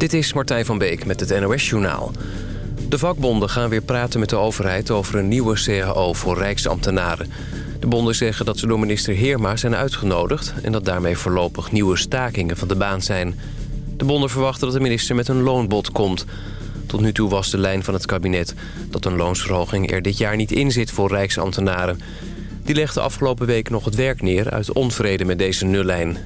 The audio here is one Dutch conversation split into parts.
Dit is Martijn van Beek met het NOS-journaal. De vakbonden gaan weer praten met de overheid over een nieuwe CAO voor rijksambtenaren. De bonden zeggen dat ze door minister Heerma zijn uitgenodigd... en dat daarmee voorlopig nieuwe stakingen van de baan zijn. De bonden verwachten dat de minister met een loonbod komt. Tot nu toe was de lijn van het kabinet dat een loonsverhoging er dit jaar niet in zit voor rijksambtenaren. Die legde afgelopen week nog het werk neer uit onvrede met deze nullijn.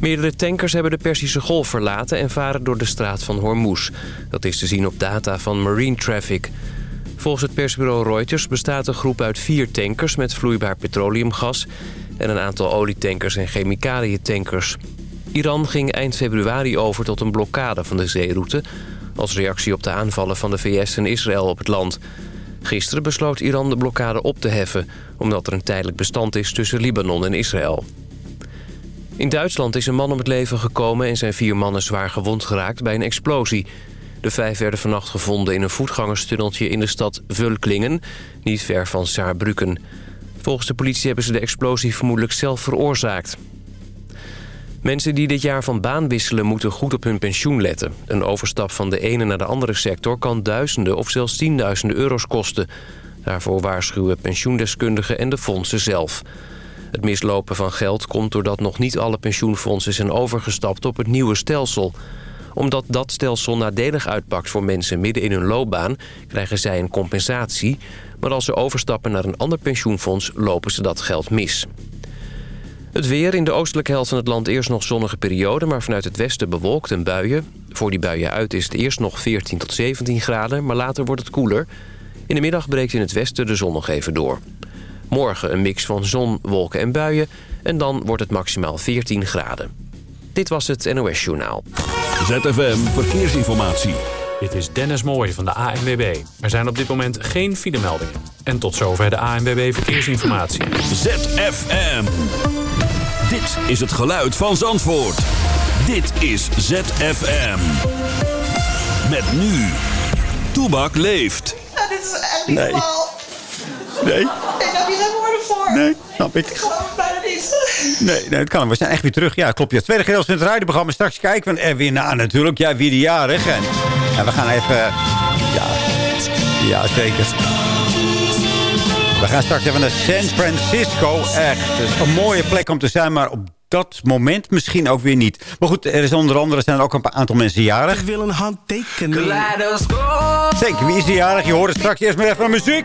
Meerdere tankers hebben de Persische Golf verlaten en varen door de straat van Hormuz. Dat is te zien op data van Marine Traffic. Volgens het persbureau Reuters bestaat de groep uit vier tankers met vloeibaar petroleumgas... en een aantal olietankers en chemicaliëntankers. Iran ging eind februari over tot een blokkade van de zeeroute... als reactie op de aanvallen van de VS en Israël op het land. Gisteren besloot Iran de blokkade op te heffen... omdat er een tijdelijk bestand is tussen Libanon en Israël. In Duitsland is een man om het leven gekomen en zijn vier mannen zwaar gewond geraakt bij een explosie. De vijf werden vannacht gevonden in een voetgangerstunneltje in de stad Vulklingen, niet ver van Saarbrücken. Volgens de politie hebben ze de explosie vermoedelijk zelf veroorzaakt. Mensen die dit jaar van baan wisselen moeten goed op hun pensioen letten. Een overstap van de ene naar de andere sector kan duizenden of zelfs tienduizenden euro's kosten. Daarvoor waarschuwen pensioendeskundigen en de fondsen zelf. Het mislopen van geld komt doordat nog niet alle pensioenfondsen zijn overgestapt op het nieuwe stelsel. Omdat dat stelsel nadelig uitpakt voor mensen midden in hun loopbaan... krijgen zij een compensatie. Maar als ze overstappen naar een ander pensioenfonds lopen ze dat geld mis. Het weer in de oostelijke helft van het land eerst nog zonnige periode... maar vanuit het westen bewolkt en buien. Voor die buien uit is het eerst nog 14 tot 17 graden, maar later wordt het koeler. In de middag breekt in het westen de zon nog even door. Morgen een mix van zon, wolken en buien. En dan wordt het maximaal 14 graden. Dit was het NOS Journaal. ZFM Verkeersinformatie. Dit is Dennis Mooij van de ANWB. Er zijn op dit moment geen filemeldingen. En tot zover de ANWB Verkeersinformatie. ZFM. Dit is het geluid van Zandvoort. Dit is ZFM. Met nu. Toebak leeft. Ja, dit is echt niet Nee. Nee, Ik heb hier geen woorden voor. nee, snap ik. Ik geloof het bijna niet. Nee, nee, dat kan. We zijn echt weer terug. Ja, klopt. Ja, tweede gedeelte van het radioprogramma. Straks kijken we er weer naar natuurlijk. Ja, wie de jarig. En, en we gaan even... Ja, ja, zeker. We gaan straks even naar San Francisco. Echt, het is een mooie plek om te zijn, maar op dat moment misschien ook weer niet. Maar goed, er is onder andere zijn er ook een aantal mensen jarig. Ik wil een handtekening. Zeker, wie is jarig? Je hoort het straks eerst maar even naar muziek.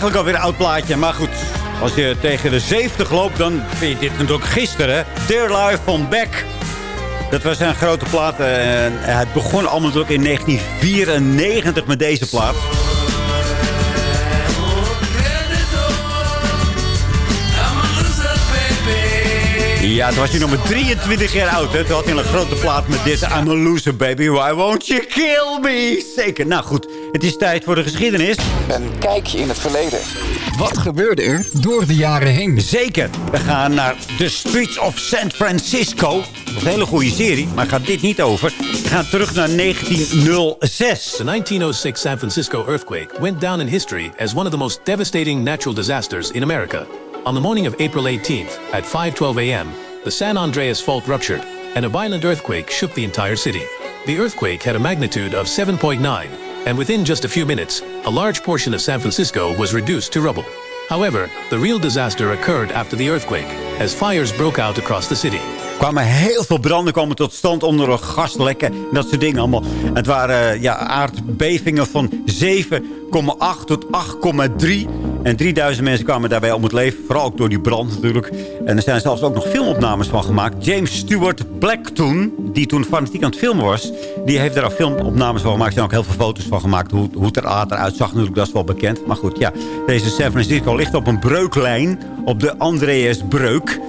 eigenlijk alweer een oud plaatje. Maar goed, als je tegen de 70 loopt, dan vind je dit natuurlijk gisteren. Dear Life van Beck. Dat was een grote plaat. eh, En het begon allemaal natuurlijk in 1994 met deze plaat. Ja, toen was hij nog maar 23 jaar oud. Hè. Toen had hij een grote plaat met dit. I'm a loser, baby. Why won't you kill me? Zeker. Nou goed, het is tijd voor de geschiedenis. Een kijkje in het verleden. Wat gebeurde er door de jaren heen? Zeker. We gaan naar The Streets of San Francisco. Dat is een hele goede serie, maar gaat dit niet over. We gaan terug naar 1906. The 1906 San Francisco earthquake went down in history as one of the most devastating natural disasters in America. On the morning of April 18th at 5:12 a.m., the San Andreas fault ruptured and a violent earthquake shook the entire city. The earthquake had a magnitude of 7.9, and within just a few minutes, a large portion of San Francisco was reduced to rubble. However, the real disaster occurred after the earthquake, as fires broke out across the city. Kwamen heel veel branden komen tot stand onder een gaslekken. En dat soort dingen allemaal. Het waren eh, ja, aardbevingen van 7,8 tot 8,3. En 3000 mensen kwamen daarbij om het leven. Vooral ook door die brand natuurlijk. En er zijn zelfs ook nog filmopnames van gemaakt. James Stewart Black toen, die toen fanatiek aan het filmen was... die heeft daar ook filmopnames van gemaakt. Er zijn ook heel veel foto's van gemaakt. Hoe, hoe het er later uitzag natuurlijk, dat is wel bekend. Maar goed, ja. Deze San Francisco ligt op een breuklijn. Op de Andreasbreuk.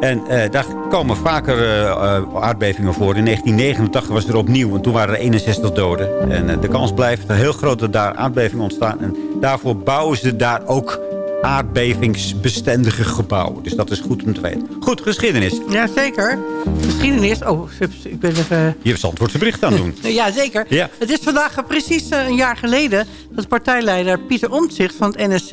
En eh, daar komen vaker eh, aardbevingen voor. In 1989 was er opnieuw. En toen waren er 61 doden. En eh, de kans blijft heel groot dat daar aardbevingen ontstaan. En daarvoor bouwen ze daar ook aardbevingsbestendige gebouwen. Dus dat is goed om te weten. Goed, geschiedenis. Ja, zeker. Geschiedenis. Oh, ik ben even... Je hebt bericht aan doen. Ja, zeker. Ja. Het is vandaag eh, precies eh, een jaar geleden... dat partijleider Pieter Omtzigt van het NSC...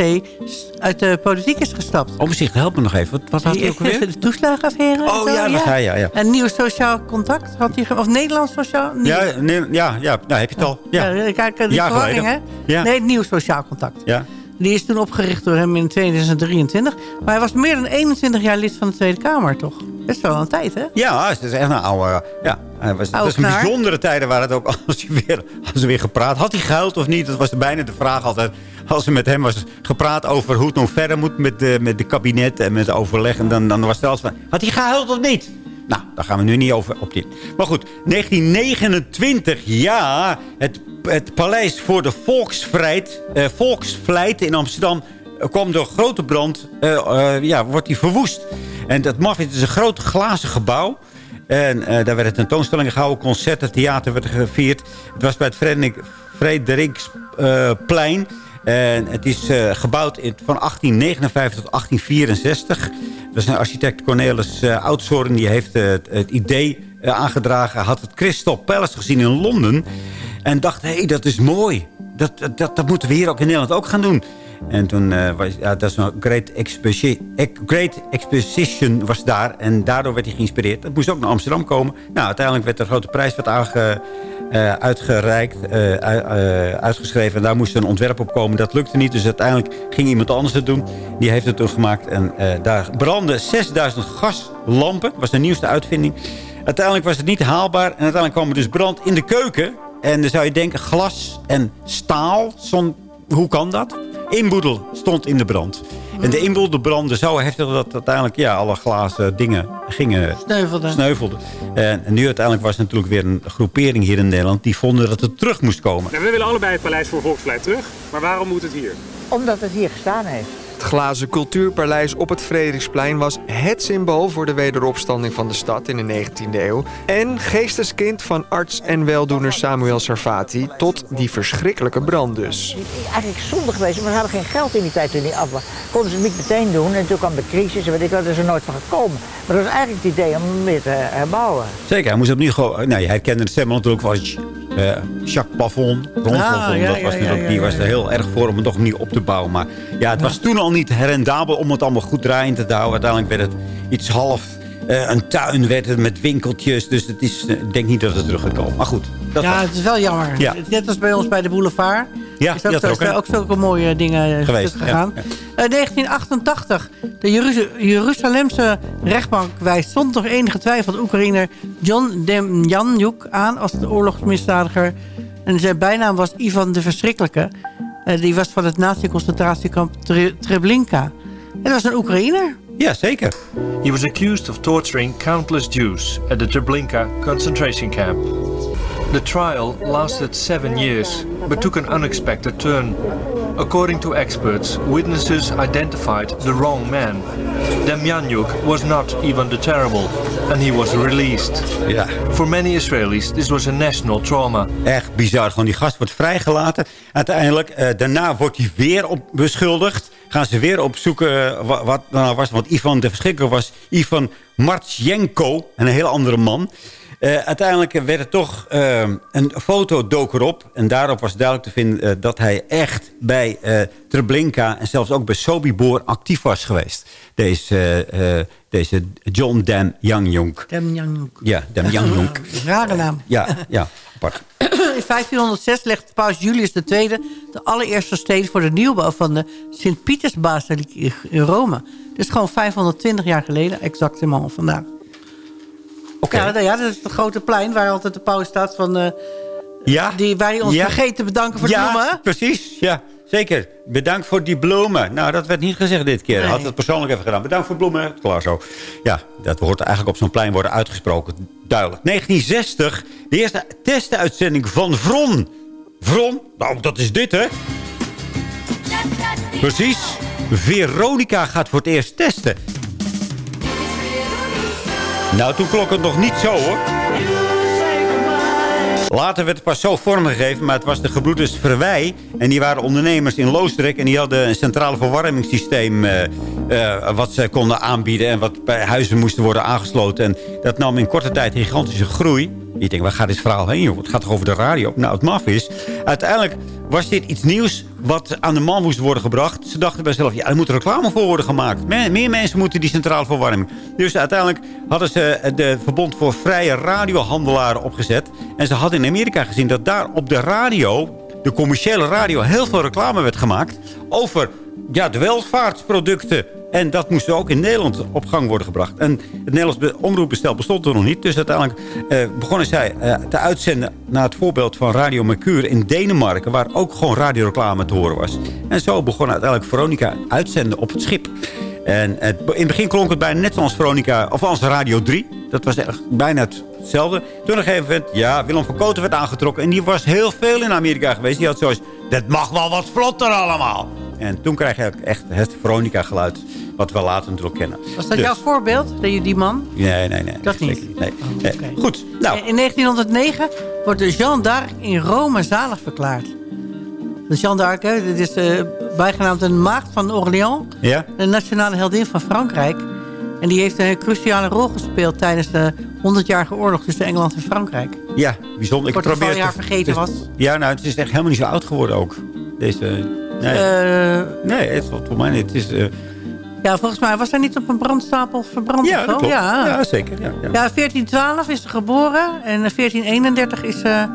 uit de politiek is gestapt. Omzicht, help me nog even. Wat, wat had hij ook weer? De toeslagenaffaire. en Oh, ja, dat ga je, ja, ja. En nieuw sociaal contact had hij... Of Nederlands sociaal... nieuw- Ja, nee, ja, ja, nou heb je het al. Ja, Ja, kijk, verwarring, hè? geleden. Ja. Nee, nieuw sociaal contact. ja. Die is toen opgericht door hem in 2023. Maar hij was meer dan 21 jaar lid van de Tweede Kamer, toch? Best wel een tijd, hè? Ja, het is echt een oude... Ja, was, het was een bijzondere tijden waar het ook... Als hij weer, als hij weer gepraat... Had hij gehuild of niet? Dat was bijna de vraag altijd. Als er met hem was gepraat over hoe het nog verder moet... met de, met de kabinet en met overleg. En dan, dan was het altijd van... Had hij gehuild of niet? Nou, daar gaan we nu niet over op dit. Maar goed, 1929, ja. Het, het Paleis voor de Volksvrijheid, eh, Volksvlijt in Amsterdam... kwam door grote brand, eh, eh, ja, wordt die verwoest. En dat maf is een groot glazen gebouw. En eh, daar werden tentoonstellingen gehouden, concerten, theater werd gevierd. Het was bij het Frederik- Frederiksplein. en het is eh, gebouwd in, van 1859 tot 1864. Is een architect Cornelis uh. Die heeft eh, het, het idee eh, aangedragen. Had het Crystal Palace gezien in Londen. En dacht, hé, hey, dat is mooi. Dat, dat, dat moeten we hier ook in Nederland ook gaan doen. En toen eh, was ja, dat is een great, great Exposition was daar. En daardoor werd hij geïnspireerd. Dat moest ook naar Amsterdam komen. Nou, uiteindelijk werd er grote prijs werd aange, eh, uitgereikt, eh, uitgeschreven. En daar moest een ontwerp op komen. Dat lukte niet. Dus uiteindelijk ging iemand anders het doen. Die heeft het toen gemaakt. En daar brandden 6000 gaslampen. Dat was de nieuwste uitvinding. Uiteindelijk was het niet haalbaar. En uiteindelijk kwam er dus brand in de keuken. En dan zou je denken, glas en staal. Hoe kan dat? Inboedel stond in de brand. En de inboedel brandde zo heftig dat uiteindelijk ja, alle glazen dingen gingen Sneuvelde. sneuvelden. En, nu uiteindelijk was er natuurlijk weer een groepering hier in Nederland... die vonden dat het terug moest komen. we willen allebei het Paleis voor Volksvlijt terug. Maar waarom moet het hier? Omdat het hier gestaan heeft. Het glazen cultuurpaleis op het Frederiksplein was het symbool voor de wederopstanding van de stad in de 19e eeuw. En geesteskind van arts en weldoener Samuel Sarfati tot die verschrikkelijke brand dus. Eigenlijk zonde geweest, maar ze hadden geen geld in die tijd toen die af was. Konden ze het niet meteen doen en toen kwam de crisis en weet ik wat, er is er nooit van gekomen. Maar dat was eigenlijk het idee om hem weer te herbouwen. Zeker, hij moest opnieuw gewoon... Nou, hij kende de stem natuurlijk van eh, Jacques Plafond. Ron Ah, ja, dat was ja, ja, die was er heel erg voor om het nog opnieuw op te bouwen. Maar ja, het was toen al niet rendabel om het allemaal goed draaiend te houden. Uiteindelijk werd het iets half... eh, een tuin werd het met winkeltjes. Dus het is, eh, ik denk niet dat het terug gaat komen. Maar goed, dat ja, was- het is wel jammer. Ja. Net als bij ons bij de boulevard. Ja, is er zo, ook, zulke mooie dingen eh, Geweest, gegaan. ja, Eh, 1988. De Jeruz- Jeruzalemse rechtbank wijst zonder enige twijfel de Oekraïner John Demjanjuk aan als de oorlogsmisdadiger. En zijn bijnaam was Ivan de Verschrikkelijke. Die was van het nazi-concentratiekamp Tre- Treblinka. En dat was een Oekraïner. Ja, zeker. He was accused of torturing countless Jews at the Treblinka concentration camp. The trial lasted seven years, but took an unexpected turn. According to experts, witnesses identified the wrong man. Demjanjuk was not even the terrible, and he was released. Ja. For many Israelis, this was a national trauma. Echt bizar. Gewoon die gast wordt vrijgelaten. Uiteindelijk, eh, daarna wordt hij weer op beschuldigd. Gaan ze weer opzoeken eh, wa- wat nou was. Want Ivan de Verschrikker was Ivan Martjenko. Een heel andere man. Eh, uiteindelijk werd er toch eh, een foto dook erop. En daarop was duidelijk te vinden dat hij echt bij Treblinka... en zelfs ook bij Sobibor actief was geweest. Deze, deze John Dam Young Demjanjuk. Ja, Dam Young Rare naam. Ja, ja, apart. In 1506 legt paus Julius II de allereerste steen voor de nieuwbouw van de Sint-Pietersbasiliek in Rome. Dus gewoon 520 jaar geleden, exact helemaal vandaag. Oké. Ja, ja, dat is het grote plein waar altijd de paus staat van... eh, Ja. die, hij ons Ja. vergeet te bedanken voor de ja, bloemen. precies. Ja, zeker. Bedankt voor die bloemen. Nou, dat werd niet gezegd dit keer. Hij had Nee. het persoonlijk even gedaan. Bedankt voor bloemen. Klaar zo. Ja, dat wordt eigenlijk op zo'n plein worden uitgesproken. Duidelijk. 1960, de eerste testuitzending van Vron. Vron? Nou, dat is dit, hè? Precies. Veronica gaat voor het eerst testen. Nou, toen klonk het nog niet zo, hoor. Later werd het pas zo vormgegeven, maar het was de gebroeders Verwij. En die waren ondernemers in Loosdrecht. En die hadden een centrale verwarmingssysteem eh, eh, wat ze konden aanbieden. En wat bij huizen moesten worden aangesloten. En dat nam in korte tijd gigantische groei. Je denkt, waar gaat dit verhaal heen, joh? Het gaat toch over de radio? Nou, het maf is. Uiteindelijk was dit iets nieuws wat aan de man moest worden gebracht. Ze dachten bij zichzelf, ja, er moet reclame voor worden gemaakt. Me- meer mensen moeten die centrale verwarming. Dus uiteindelijk hadden ze de Verbond voor Vrije Radiohandelaren opgezet. En ze hadden in Amerika gezien dat daar op de radio, de commerciële radio, heel veel reclame werd gemaakt over ja, de welvaartsproducten. En dat moest ook in Nederland op gang worden gebracht. En het Nederlands be- omroepbestel bestond er nog niet. Dus uiteindelijk eh, begonnen zij eh, te uitzenden... naar het voorbeeld van Radio Mercure in Denemarken... waar ook gewoon radioreclame te horen was. En zo begon uiteindelijk Veronica uitzenden op het schip. En het, in het begin klonk het bijna net zoals Veronica... of als Radio 3. Dat was echt bijna hetzelfde. Toen een gegeven moment... ja, Willem van Koten werd aangetrokken... en die was heel veel in Amerika geweest. Die had zoiets... dat mag wel wat vlotter allemaal. En toen krijg je echt het Veronica-geluid... wat we later natuurlijk kennen. Was dat Dus- jouw voorbeeld, die, die man? Nee, nee, nee. Dat niet? Nee. Nee. Goed, nou. In 1909 wordt de Jeanne d'Arc in Rome zalig verklaard. De Jeanne d'Arc, dit is eh, bijgenaamd een maagd van Orléans. Ja? De nationale heldin van Frankrijk. En die heeft een cruciale rol gespeeld tijdens de 100-jarige oorlog tussen Engeland en Frankrijk. Ja, bijzonder. Ik probeer jaar het te- vergeten was. Ja, nou, het is echt helemaal niet zo oud geworden ook. Deze... Nee, Eh, nee het, volgens mij niet. Het is... eh, ja, volgens mij was hij niet op een brandstapel verbrand ja, of dat zo? klopt. Ja. Ja, zeker. Ja, ja. Ja, 1412 is ze geboren en 1431 is ze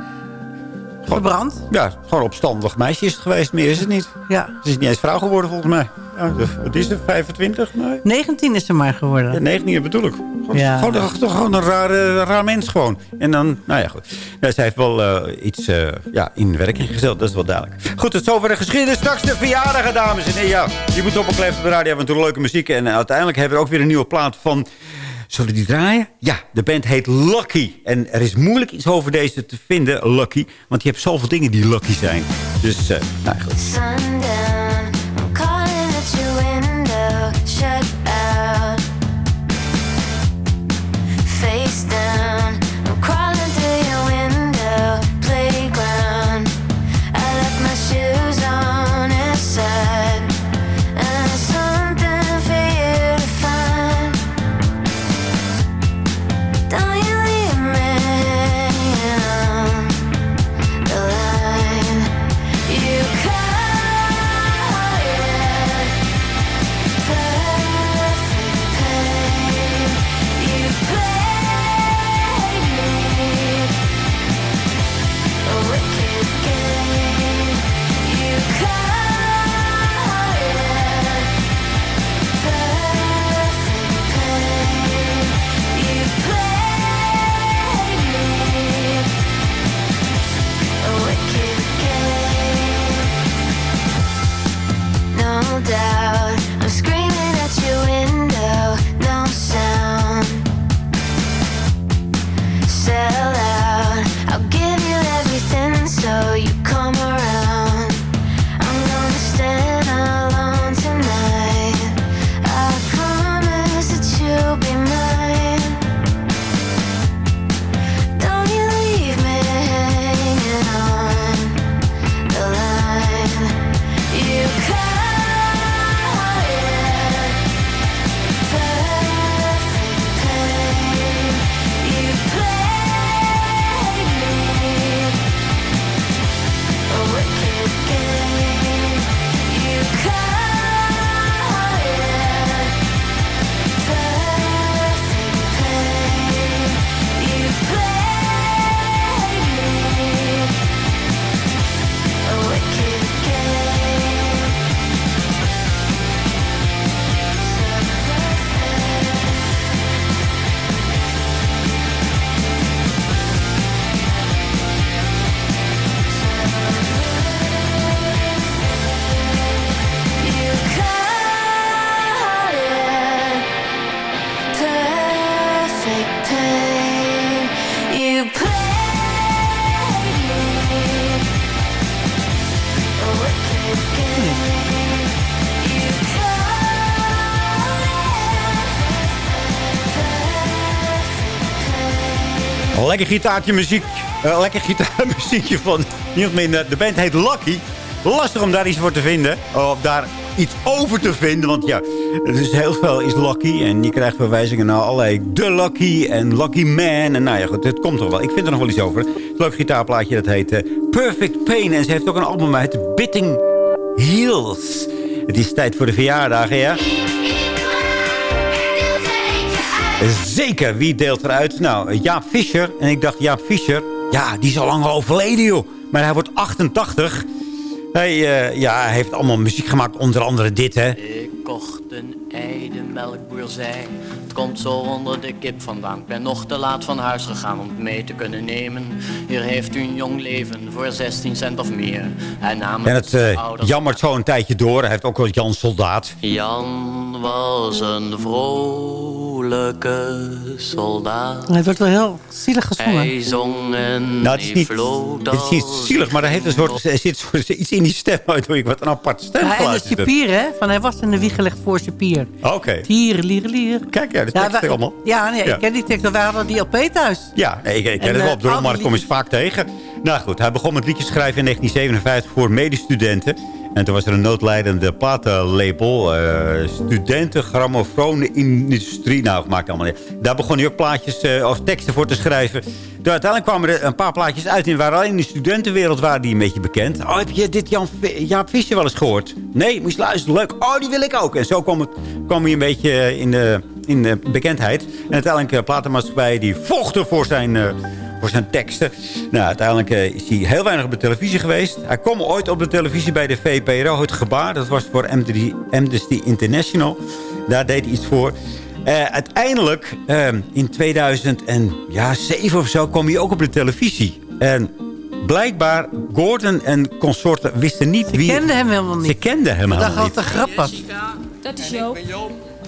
verbrand. Ja, gewoon opstandig meisje is het geweest. Meer is het niet. Ja. Ze is niet eens vrouw geworden volgens mij. Ja, wat is het? 25? Nee. 19 is ze maar geworden. Ja, 19 bedoel ik. Gewoon, Ja. gewoon, gewoon een raar, raar mens gewoon. En dan, nou ja, goed. Ja, zij heeft wel eh, iets eh, ja, in werking gezet, dat is wel duidelijk. Goed, tot zover de geschiedenis. Straks de verjaardagen, dames en heren. Ja, je moet op een klef op de radio hebben natuurlijk leuke muziek. En eh, uiteindelijk hebben we ook weer een nieuwe plaat van... Zullen die draaien? Ja, de band heet Lucky. En er is moeilijk iets over deze te vinden, Lucky. Want je hebt zoveel dingen die Lucky zijn. Dus, eh nou goed. Lekker gitaartje muziek. Eh, lekker gitaarmuziekje van niemand minder. De band heet Lucky. Lastig om daar iets voor te vinden. Of daar iets over te vinden. Want ja, het is heel veel is Lucky. En je krijgt verwijzingen naar allerlei The Lucky en Lucky Man. En nou ja, goed, het komt toch wel. Ik vind er nog wel iets over. Het leuk gitaarplaatje, dat heet eh, Perfect Pain. En ze heeft ook een album uit Bitting Heels. Het is tijd voor de verjaardagen, ja? Zeker, wie deelt eruit? Nou, Jaap Fischer. En ik dacht, Jaap Fischer, ja, die is al lang overleden, joh. Maar hij wordt 88. Hij, eh, ja, heeft allemaal muziek gemaakt, onder andere dit, hè. Ik kocht een ei, de melkboer zei Het komt zo onder de kip vandaan Ik ben nog te laat van huis gegaan om het mee te kunnen nemen Hier heeft u een jong leven voor 16 cent of meer En namens En het eh, ouders jammert zo een tijdje door. Hij heeft ook wel Jan Soldaat. Jan was een vrolijke soldaat Het wordt wel heel zielig gezongen. Hij zong en Nou, het is niet, hij het is niet zielig, maar er, heeft een soort, er zit soort- iets in die stem. Waardoor ik wat een apart Ja, en de. Cipier, hè? Van hij was in de wieg gelegd voor Cipier. Oké. Tieren, lieren, lier. Kijk, ja, de Ja, tekst wij- allemaal. Ja, nee, Ja. ik ken die tekst. We hadden die LP thuis. Ja, nee, ik, ik ken En, het wel op de rommelmarkt, kom je vaak tegen. Nou goed, hij begon met liedjes schrijven in 1957 voor medestudenten. En toen was er een noodlijdende platenlabel. eh Studentengrammofoonindustrie. Nou, maakt allemaal niet. Daar begon hij ook plaatjes eh, of teksten voor te schrijven. Toen uiteindelijk kwamen er een paar plaatjes uit. En waar alleen in de studentenwereld waren die een beetje bekend. Oh, heb je dit Jan, Jaap Visser wel eens gehoord? Nee, moest luisteren. Leuk. Oh, die wil ik ook. En zo kwam, het, kwam hij een beetje eh, in de, in de bekendheid. En uiteindelijk uh, platenmaatschappij die vochten voor zijn... voor zijn teksten. Nou, uiteindelijk eh, is hij heel weinig op de televisie geweest. Hij kwam ooit op de televisie bij de VPRO. Het gebaar, dat was voor Amnesty, International. Daar deed hij iets voor. Eh, uiteindelijk, eh, in 2007 of zo, kwam hij ook op de televisie. En blijkbaar, Gordon en consorten wisten niet wie... Ze kenden hem helemaal niet. Ze kenden hem helemaal dat het niet. een grap was. Dat is Joop.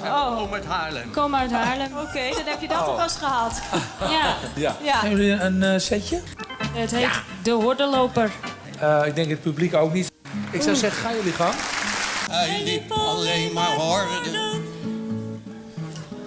Oh. Kom uit Haarlem. Kom uit Haarlem. Oké, dan heb je dat alvast gehaald. Ja. Ja. Ja. Hebben jullie een eh, setje? Het heet De Hordenloper. Eh, ik denk het publiek ook niet. Ik zou zeggen, gaan jullie gang. Hij liep alleen maar horden.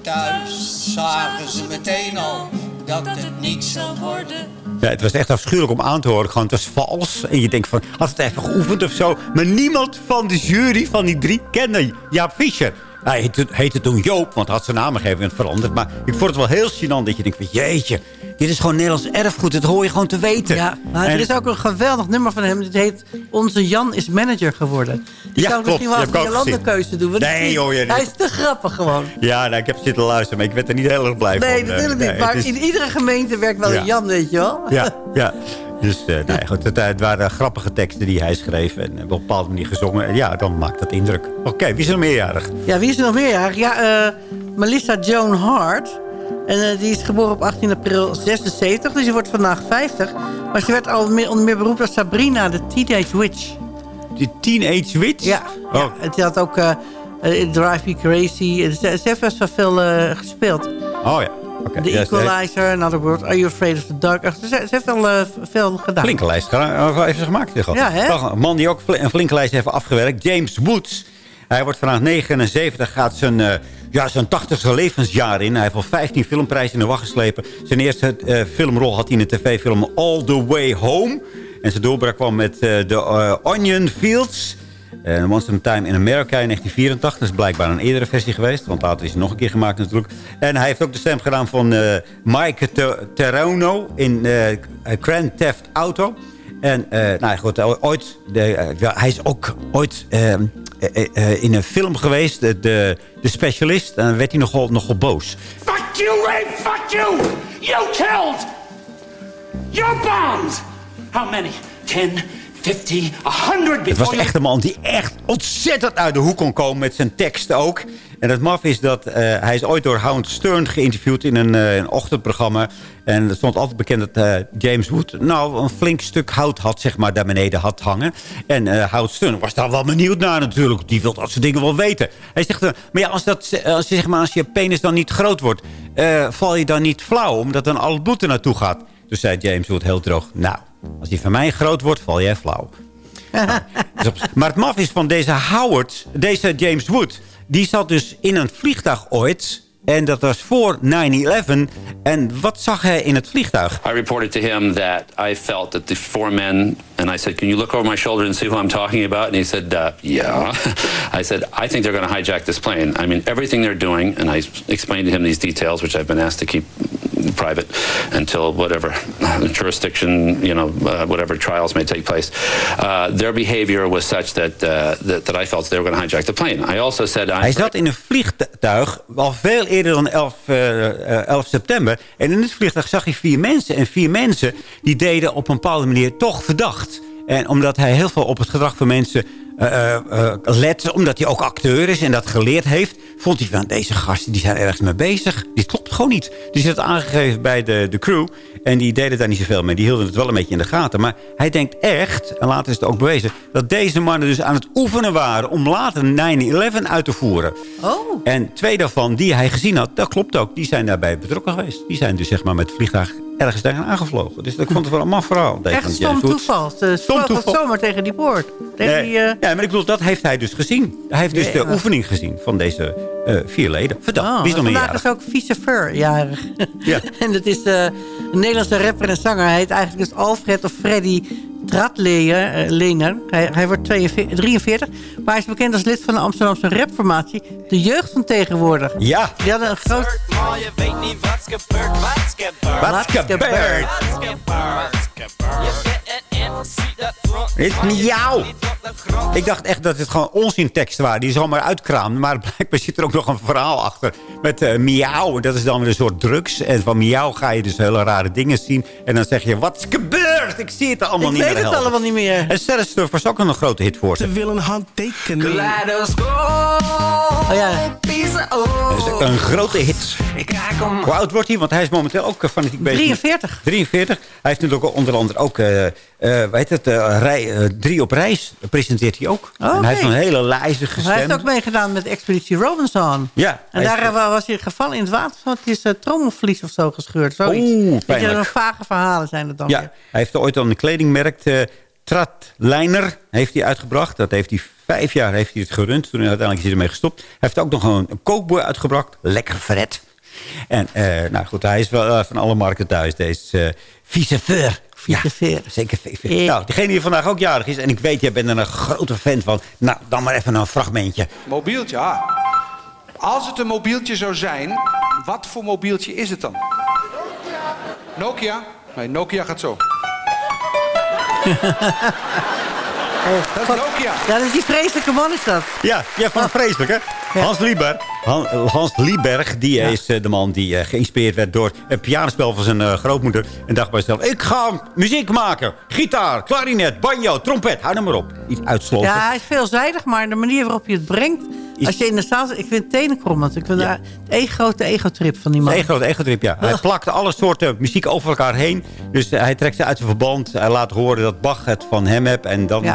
Thuis zagen ze meteen al dat het niet zou worden. Ja, het was echt afschuwelijk om aan te horen. Gewoon, het was vals. En je denkt van, had het even geoefend of zo. Maar niemand van de jury van die drie kende Jaap Fischer. Hij heette, heette toen Joop, want had zijn naam op een gegeven moment veranderd. Maar ik vond het wel heel gênant dat je denkt van... Jeetje, dit is gewoon Nederlands erfgoed. Dat hoor je gewoon te weten. Ja, maar er En- is ook een geweldig nummer van hem. Het heet Onze Jan is manager geworden. Die Ja, kan klopt. misschien wel een landenkeuze doen. Nee, die- joh, ja, Hij niet. is te grappig gewoon. Ja, nou, ik heb zitten luisteren, maar ik werd er niet heel erg blij van. Nee, Eh, natuurlijk niet. nee, maar is- in iedere gemeente werkt wel Ja. een Jan, weet je wel. Ja, ja. Dus eh, nee, goed, het, het waren grappige teksten die hij schreef. En op een bepaalde manier gezongen. En ja, dan maakt dat indruk. Oké, wie is er meerjarig? Ja, wie is er nog meer? Ja, eh, Melissa Joan Hart. En eh, die is geboren op 18 april 76, dus die wordt vandaag 50. Maar ze werd al meer, onder meer beroemd als Sabrina, de Teenage Witch. die Teenage Witch? Ja, Oh. ja. het had ook eh, eh, Drive Me Crazy. Ze, heeft best wel veel eh, gespeeld. Oh ja. The heeft Equalizer, Another World, Are You Afraid of the Dark? Ach, Ze, ze heeft wel eh, veel gedaan. Flinke lijst heeft ze gemaakt. zeg al. Ja, hè? Een man die ook een flinke lijst heeft afgewerkt. James Woods. Hij wordt vanaf 79, gaat zijn, eh, ja, zijn 80ste levensjaar in. Hij heeft al 15 filmprijzen in de wacht geslepen. Zijn eerste eh, filmrol had hij in de tv-film All the Way Home. En zijn doorbraak kwam met de eh, Onion Fields. A Time in America in 1984. Dat is blijkbaar een eerdere versie geweest. Want later is hij nog een keer gemaakt natuurlijk. En hij heeft ook de stem gedaan van eh, Mike Ter- Terrano in eh, Grand Theft Auto. En nou goed, ooit, de, hij is ook ooit eh, eh, eh, in een film geweest. De, de, specialist. En dan werd hij nogal, nogal boos. Fuck you, Ray! Fuck you! You killed your bombs! How many? 10, 50, 100 Het was echt een man die echt ontzettend uit de hoek kon komen met zijn tekst ook. En het maf is dat eh, hij is ooit door Howard Stern geïnterviewd in een, eh, een ochtendprogramma. En er stond altijd bekend dat eh, James Wood nou een flink stuk hout had, zeg maar, daar beneden had hangen. En eh Howard Stern was daar wel benieuwd naar natuurlijk. Die wil dat soort dingen wel weten. Hij zegt, maar ja, als, dat, als, je, zeg maar, als je penis dan niet groot wordt, val je dan niet flauw, omdat dan al het bloed er naartoe gaat. Toen zei James Wood heel droog, nou, als die van mij groot wordt, val jij flauw. Dus Maar het maf is van deze Howard, deze James Wood... die zat dus in een vliegtuig ooit... en dat was voor 9-11. En wat zag hij in het vliegtuig? I reported to him that I felt that the four men, and I said, Can you look over my shoulder and see who I'm talking about? And he said, uh, Yeah. I said, I think they're going to hijack this plane. I mean, everything they're doing, and I explained to him these details, which I've been asked to keep private until whatever jurisdiction, you know, uh, whatever trials may take place. Uh, their behavior was such that, uh, that, that I felt they were going to hijack the plane. I also said, Hij zat in een vliegtuig al veel eerder dan 11, eh, eh, 11 september. En in het vliegtuig zag hij vier mensen. En vier mensen die deden op een bepaalde manier toch verdacht. En omdat hij heel veel op het gedrag van mensen eh, eh, eh, let... omdat hij ook acteur is en dat geleerd heeft... vond hij van deze gasten die zijn ergens mee bezig. Dit klopt gewoon niet. Dus hij had aangegeven bij de, de crew. En die deden daar niet zoveel mee. Die hielden het wel een beetje in de gaten. Maar hij denkt echt, en later is het ook bewezen... dat deze mannen dus aan het oefenen waren... om later 9-11 uit te voeren. Oh. En twee daarvan die hij gezien had, dat klopt ook. Die zijn daarbij betrokken geweest. Die zijn dus zeg maar met het vliegtuig ergens tegen aangevlogen. Dus ik vond het wel een maf verhaal. Echt stom toeval. Ze vloog zomaar tegen die poort. Tegen Nee, die, eh, Ja, maar ik bedoel, dat heeft hij dus gezien. Hij heeft dus Ja, de oefening gezien van deze eh, vier leden. Verdacht, Oh, wie is nog vandaag is ook Vice Fur jarig. Ja. en dat is eh, een Nederlandse rapper en zanger. Hij heet eigenlijk dus Alfred of Freddy Tratleer. eh, Lener. Hij, hij wordt 42, 43. Maar hij is bekend als lid van de Amsterdamse rapformatie. De jeugd van tegenwoordig. Ja. Die hadden een groot... Maar je weet niet wat's gebeurd, wat's gebeurd. Wat's gebeurd? Wat's gebeurd. Je bent Het is miauw. Ik dacht echt dat het gewoon onzinteksten waren. Die zomaar uitkraamden. Maar blijkbaar zit er ook nog een verhaal achter. Met eh miauw. Dat is dan weer een soort drugs. En van miauw ga je dus hele rare dingen zien. En dan zeg je, wat is gebeurd? Ik zie het allemaal Ik niet weet meer het helder. allemaal niet meer. En Sterrenstuf was ook een grote hit voor ze. willen handtekenen. Oh ja. Dat is een grote hit. Ik. Hoe oud wordt hij? Want hij is momenteel ook eh, fanatiek bezig. 43. 43. Hij heeft natuurlijk ook onder andere ook, eh weet het, eh, rij, eh, drie op reis presenteert hij ook. Oh, en hij heeft een hele lijzige Hij heeft ook meegedaan met Expeditie Robinson. Ja. En hij daar eh, was hij gevallen in het water. Want het is uh, trommelvlies of zo gescheurd. Zoiets. Oeh, Weet je, pijnlijk. een vage verhalen zijn het dan Ja, weer. hij heeft ooit al een kledingmerk, eh Tratliner, heeft hij uitgebracht. Dat heeft hij vijf jaar heeft hij het gerund. Toen uiteindelijk is hij ermee gestopt. Hij heeft ook nog een, een kookboer uitgebracht. Lekker fret. En eh, nou goed, hij is wel eh, van alle markten thuis. Deze uh, vice Veur. Ja, zeker. Eh. Nou, degene die vandaag ook jarig is. En ik weet, jij bent er een grote fan van. Nou, dan maar even een fragmentje. Mobieltje, ah. Als het een mobieltje zou zijn, wat voor mobieltje is het dan? Nokia? Nee, Nokia gaat zo. Dat is Nokia. Ja, dat is die vreselijke man is dat. Ja, ja van vreselijk hè. Hans Lieber. Han- Hans Lieberg, die is eh, de man die eh, geïnspireerd werd door het pianospel van zijn eh, grootmoeder. En dacht bij zichzelf, ik ga muziek maken. Gitaar, klarinet, banjo, trompet, hou nou maar op. Iets uitsloten. Ja, hij is veelzijdig, maar de manier waarop je het brengt... Als je in de zaal zit, ik vind tenenkrommend. Ik vind daar de e grote ego-trip van die man. Een grote ego-trip, ja. Hij plakt alle soorten muziek over elkaar heen. Dus eh, hij trekt ze uit zijn verband. Hij laat horen dat Bach het van hem hebt. En dan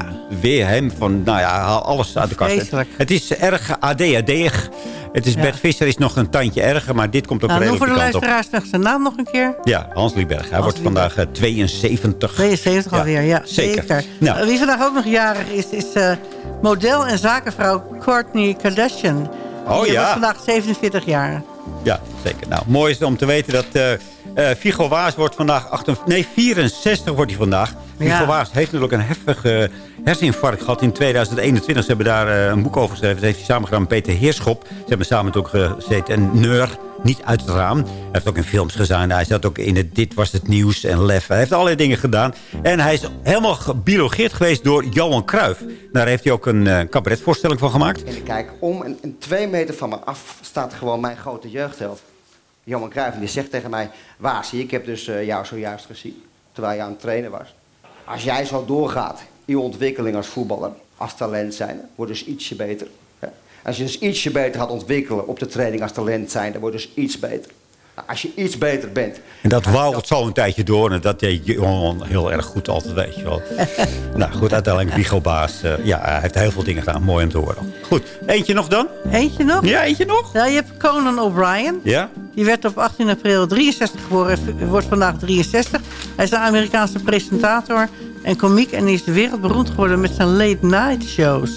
weer hem van, nou ja, haal alles uit de kast. Het is erg ADHD-ig. Het is, Bert Visser is nog een tandje erger, maar dit komt ook Nou, redelijk voor de kant op. luisteraars nog zijn naam nog een keer. Ja, Hans Lieberg. Hij wordt vandaag eh, 72. 72 alweer, ja. zeker. zeker. Nou. Wie vandaag ook nog jarig is, is eh, model en zakenvrouw Kourtney Kardashian. Oh, Die ja. wordt vandaag 47 jaar. Ja, zeker. Nou, mooi is om te weten dat eh eh, Figo Waas wordt vandaag... 8, nee, 64 wordt hij vandaag. Ja. Figo Waas heeft natuurlijk een heftige herseninfarct gehad in 2021. Ze hebben daar eh, een boek over geschreven. Dat heeft hij samen gedaan met Peter Heerschop. Ze hebben samen ook gezeten. En Neur, niet uit het raam. Hij heeft ook in films gezien. Hij zat ook in het Dit Was Het Nieuws en Lef. Hij heeft allerlei dingen gedaan. En hij is helemaal gebiologeerd geweest door Johan Cruijff. Daar heeft hij ook een eh, cabaretvoorstelling van gemaakt. En ik kijk om en, en twee meter van me af staat gewoon mijn grote jeugdheld. Johan Cruijff. Die zegt tegen mij... Waar zie ik heb dus eh, jou zojuist gezien. Terwijl je aan het trainen was. Als jij zo doorgaat in je ontwikkeling als voetballer... als talent zijn, wordt dus ietsje beter. hè. Als je dus ietsje beter gaat ontwikkelen op de training als talent zijn... dan wordt dus iets beter. Als je iets beter bent... En dat wauwelt zo een tijdje door. En dat deed Johan heel erg goed altijd, weet je wel. nou goed, uiteindelijk Wigo Baas. eh, ja, hij heeft heel veel dingen gedaan. Mooi om te horen. Goed, eentje nog dan? Eentje nog? Ja, eentje nog. Ja, je hebt Conan O'Brien. Ja? Die werd op 18 april 63 geboren. en wordt vandaag 63. Hij is een Amerikaanse presentator en komiek. En is wereldberoemd geworden met zijn late night shows.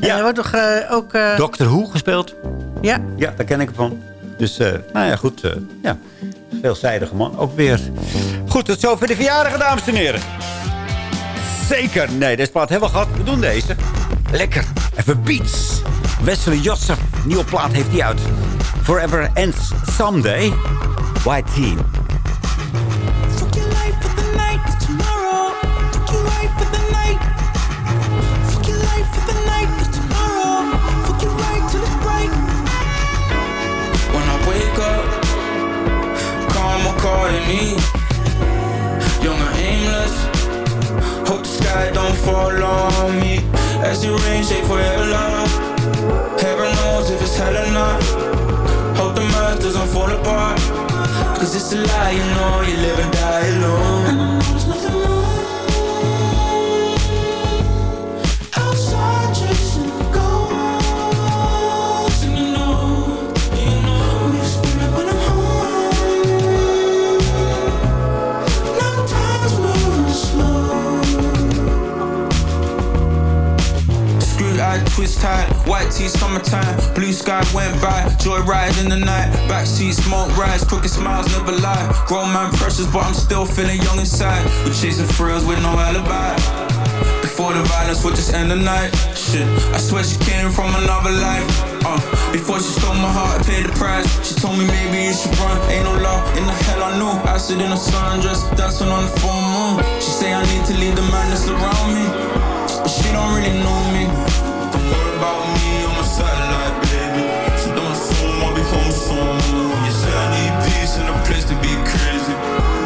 En hij wordt toch eh, ook... eh, Doctor Who gespeeld? Ja. Ja, daar ken ik hem van. Dus, eh, nou ja, goed. eh, ja, veelzijdige man. Ook weer. Goed, tot zover de verjaardagen, dames en heren. Zeker. Nee, deze plaat hebben we gehad. We doen deze. Lekker. Even beats. Wesley Joseph. Nieuwe plaat heeft hij uit. Forever Ends Someday. White Team. Hope don't fall on me. As the rain shake forever long. Heaven knows if it's hell or not. Hope the earth doesn't fall apart. Cause it's a lie, you know you live Went by, joyride in the night. Backseat smoke rise, crooked smiles never lie. Grown man pressures, but I'm still feeling young inside. We're chasing thrills with no alibi. Before the violence would just end the night. Shit, I swear she came from another life. Uh, before she stole my heart, I paid the price. She told me maybe you should run. Ain't no love in the hell I knew. Acid in a sundress, dancing on the full moon. She say I need to leave the madness around me, but she don't really know me. Don't worry about me, I'm a satellite, place to be crazy.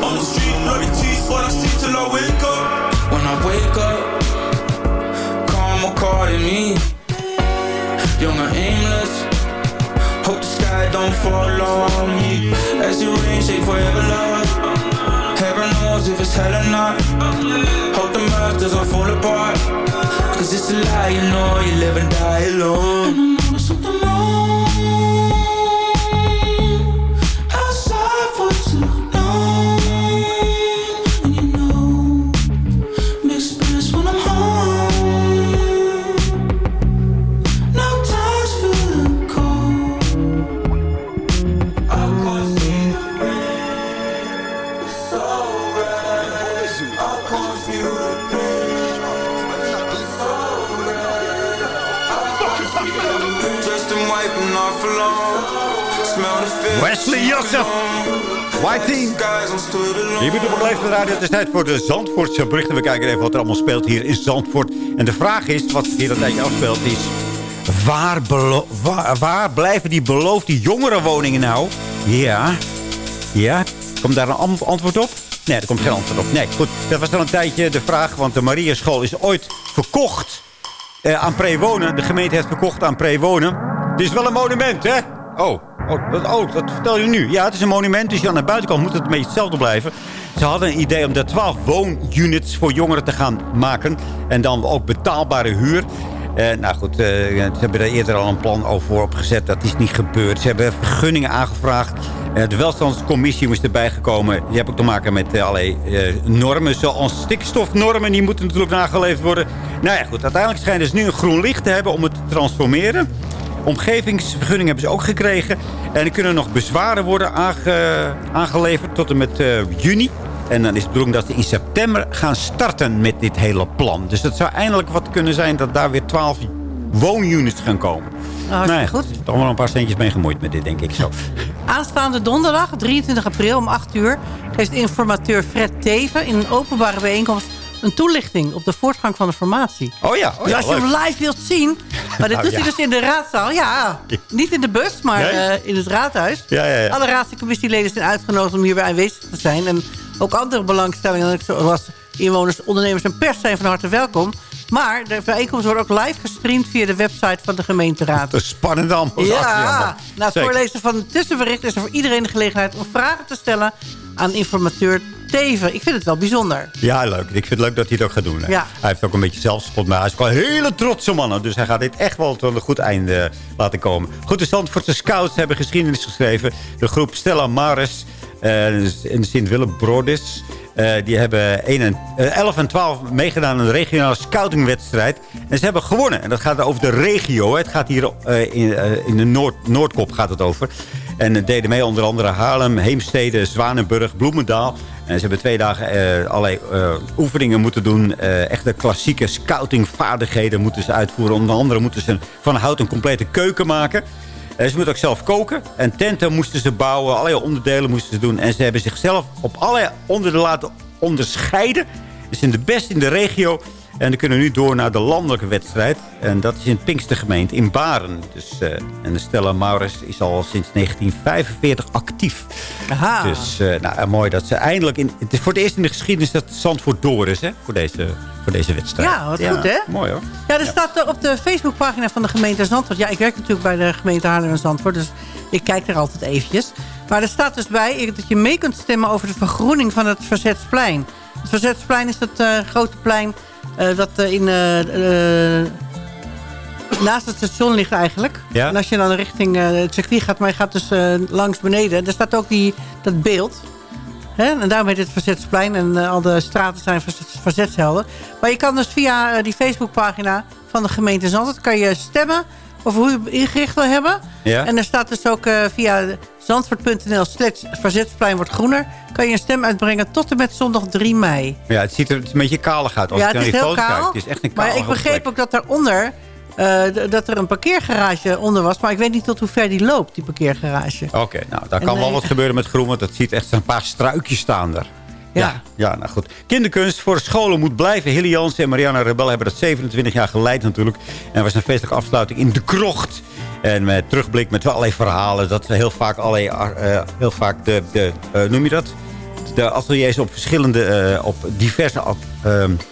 On the street, bloody teeth, all I see till I wake up. When I wake up, karma calling me. Young and aimless. Hope the sky don't fall on me. As the rain shake forever, love. Heaven knows if it's hell or not. Hope the earth doesn't fall apart. Cause it's a lie, you know you live and die alone. Wesley Joseph. White Team. Je bent op een leeftijd radio. Het is tijd voor de Zandvoortse berichten. We kijken even wat er allemaal speelt hier in Zandvoort. En de vraag is, wat hier een tijdje afspeelt, is... Waar, waar, waar blijven die beloofde jongerenwoningen nou? Ja. Ja. Komt daar een ant- antwoord op? Nee, er komt geen antwoord op. Nee, goed. Dat was al een tijdje de vraag. Want de Mariaschool is ooit verkocht eh, aan Prewonen. De gemeente heeft verkocht aan Prewonen. Dit is wel een monument, hè? Oh, oh, dat, oh, dat vertel je nu. Ja, het is een monument, dus aan de buitenkant moet het een beetje hetzelfde blijven. Ze hadden een idee om daar 12 woonunits voor jongeren te gaan maken. En dan ook betaalbare huur. Eh, nou goed, eh, ze hebben er eerder al een plan over opgezet. Dat is niet gebeurd. Ze hebben vergunningen aangevraagd. Eh, de welstandscommissie moest erbij gekomen. Die heeft ook te maken met eh, allerlei eh, normen. Zoals stikstofnormen. Die moeten natuurlijk nageleverd worden. Nou ja, goed. Uiteindelijk schijnen ze nu een groen licht te hebben om het te transformeren. Omgevingsvergunning hebben ze ook gekregen. En er kunnen nog bezwaren worden aange- aangeleverd tot en met juni. En dan is het bedoeling dat ze in september gaan starten met dit hele plan. Dus het zou eindelijk wat kunnen zijn dat daar weer 12 woonunits gaan komen. hartstikke goed. Er toch wel een paar centjes mee gemoeid met dit, denk ik zo. Aanstaande donderdag, 23 april om 8 uur... geeft informateur Fred Teven in een openbare bijeenkomst... een toelichting op de voortgang van de formatie. Oh ja, oh dus ja, als je hem live wilt zien... maar dit Nou, doet ja. hij dus in de raadzaal. Ja, niet in de bus, maar Nee? eh, in het raadhuis. Ja, ja, ja. Alle raads- en commissieleden zijn uitgenodigd om hierbij aanwezig te zijn. En ook andere belangstellingen, zoals inwoners, ondernemers en pers... zijn van harte welkom. Maar de bijeenkomst wordt ook live gestreamd via de website van de gemeenteraad. Dat is spannend is Ja, na het Zeker. voorlezen van het tussenbericht is er voor iedereen de gelegenheid om vragen te stellen aan informateur Teven. Ik vind het wel bijzonder. Ja, leuk. Ik vind het leuk dat hij het ook gaat doen. Ja. Hij heeft ook een beetje zelfspot, maar hij is een hele trotse man. Dus hij gaat dit echt wel tot een goed einde laten komen. Goed, de Zandvoortse Scouts hebben geschiedenis geschreven. De groep Stella Maris eh, en Sint Willem Brodis. eh, die hebben 1 en, eh, 11 en 12 meegedaan aan een regionale scoutingwedstrijd. En ze hebben gewonnen. En dat gaat over de regio. hè. Het gaat hier eh, in, eh, in de Noord Noordkop gaat het over. En deden mee onder andere Haarlem, Heemstede, Zwanenburg, Bloemendaal. En ze hebben twee dagen eh, allerlei eh, oefeningen moeten doen. Eh, echte klassieke scoutingvaardigheden moeten ze uitvoeren. Onder andere moeten ze van hout een complete keuken maken. Eh, ze moeten ook zelf koken. En tenten moesten ze bouwen. Allerlei onderdelen moesten ze doen. En ze hebben zichzelf op allerlei onderdelen laten onderscheiden. Ze zijn de beste in de regio. En die kunnen nu door naar de landelijke wedstrijd. En dat is in Pinkstergemeente in Baren. Dus, eh, en de Stella Maurits is al sinds 1945 actief. Aha. Dus eh, nou, en mooi dat ze eindelijk... In, het is voor het eerst in de geschiedenis dat Zandvoort door is hè, voor, deze, voor deze wedstrijd. Ja, wat goed, hè? Mooi hoor. Ja, er staat eh, op de Facebookpagina van de gemeente Zandvoort... Ja, ik werk natuurlijk bij de gemeente Haarlem en Zandvoort... dus ik kijk er altijd eventjes. Maar er staat dus bij dat je mee kunt stemmen... over de vergroening van het Verzetsplein. Het Verzetsplein is dat eh, grote plein... eh, dat eh, in... eh, eh, naast het station ligt eigenlijk. Ja. En als je dan richting eh, het circuit gaat... maar je gaat dus eh, langs beneden... daar staat ook die, dat beeld... Hè? En daarom heet het Verzetsplein. En eh, al de straten zijn verzet- verzetshelden. Maar je kan dus via eh, die Facebookpagina van de gemeente Zandvoort... kan je stemmen over hoe je het ingericht wil hebben. Ja. En er staat dus ook eh, via zandvoort.nl slash verzetsplein wordt groener... kan je een stem uitbrengen tot en met zondag 3 mei. Ja, het ziet er een beetje kalig uit. Als ja, het is heel kaal. kijk. Het is echt een maar ik begreep plek. ook dat daaronder... eh, d- dat er een parkeergarage onder was. Maar ik weet niet tot hoe ver die loopt, die parkeergarage. Oké, nou, daar En, kan wel eh, wat gebeuren met groen. Want dat ziet echt een paar struikjes staan er. Ja. ja, nou goed. Kinderkunst voor scholen moet blijven. Hilly Jansen en Mariana Rebel hebben dat 27 jaar geleid natuurlijk. En er was een feestelijke afsluiting in De Krocht. En met terugblik met allerlei verhalen. Dat we heel vaak, allerlei, eh, heel vaak de, de eh, noem je dat? De ateliers op verschillende, eh, op diverse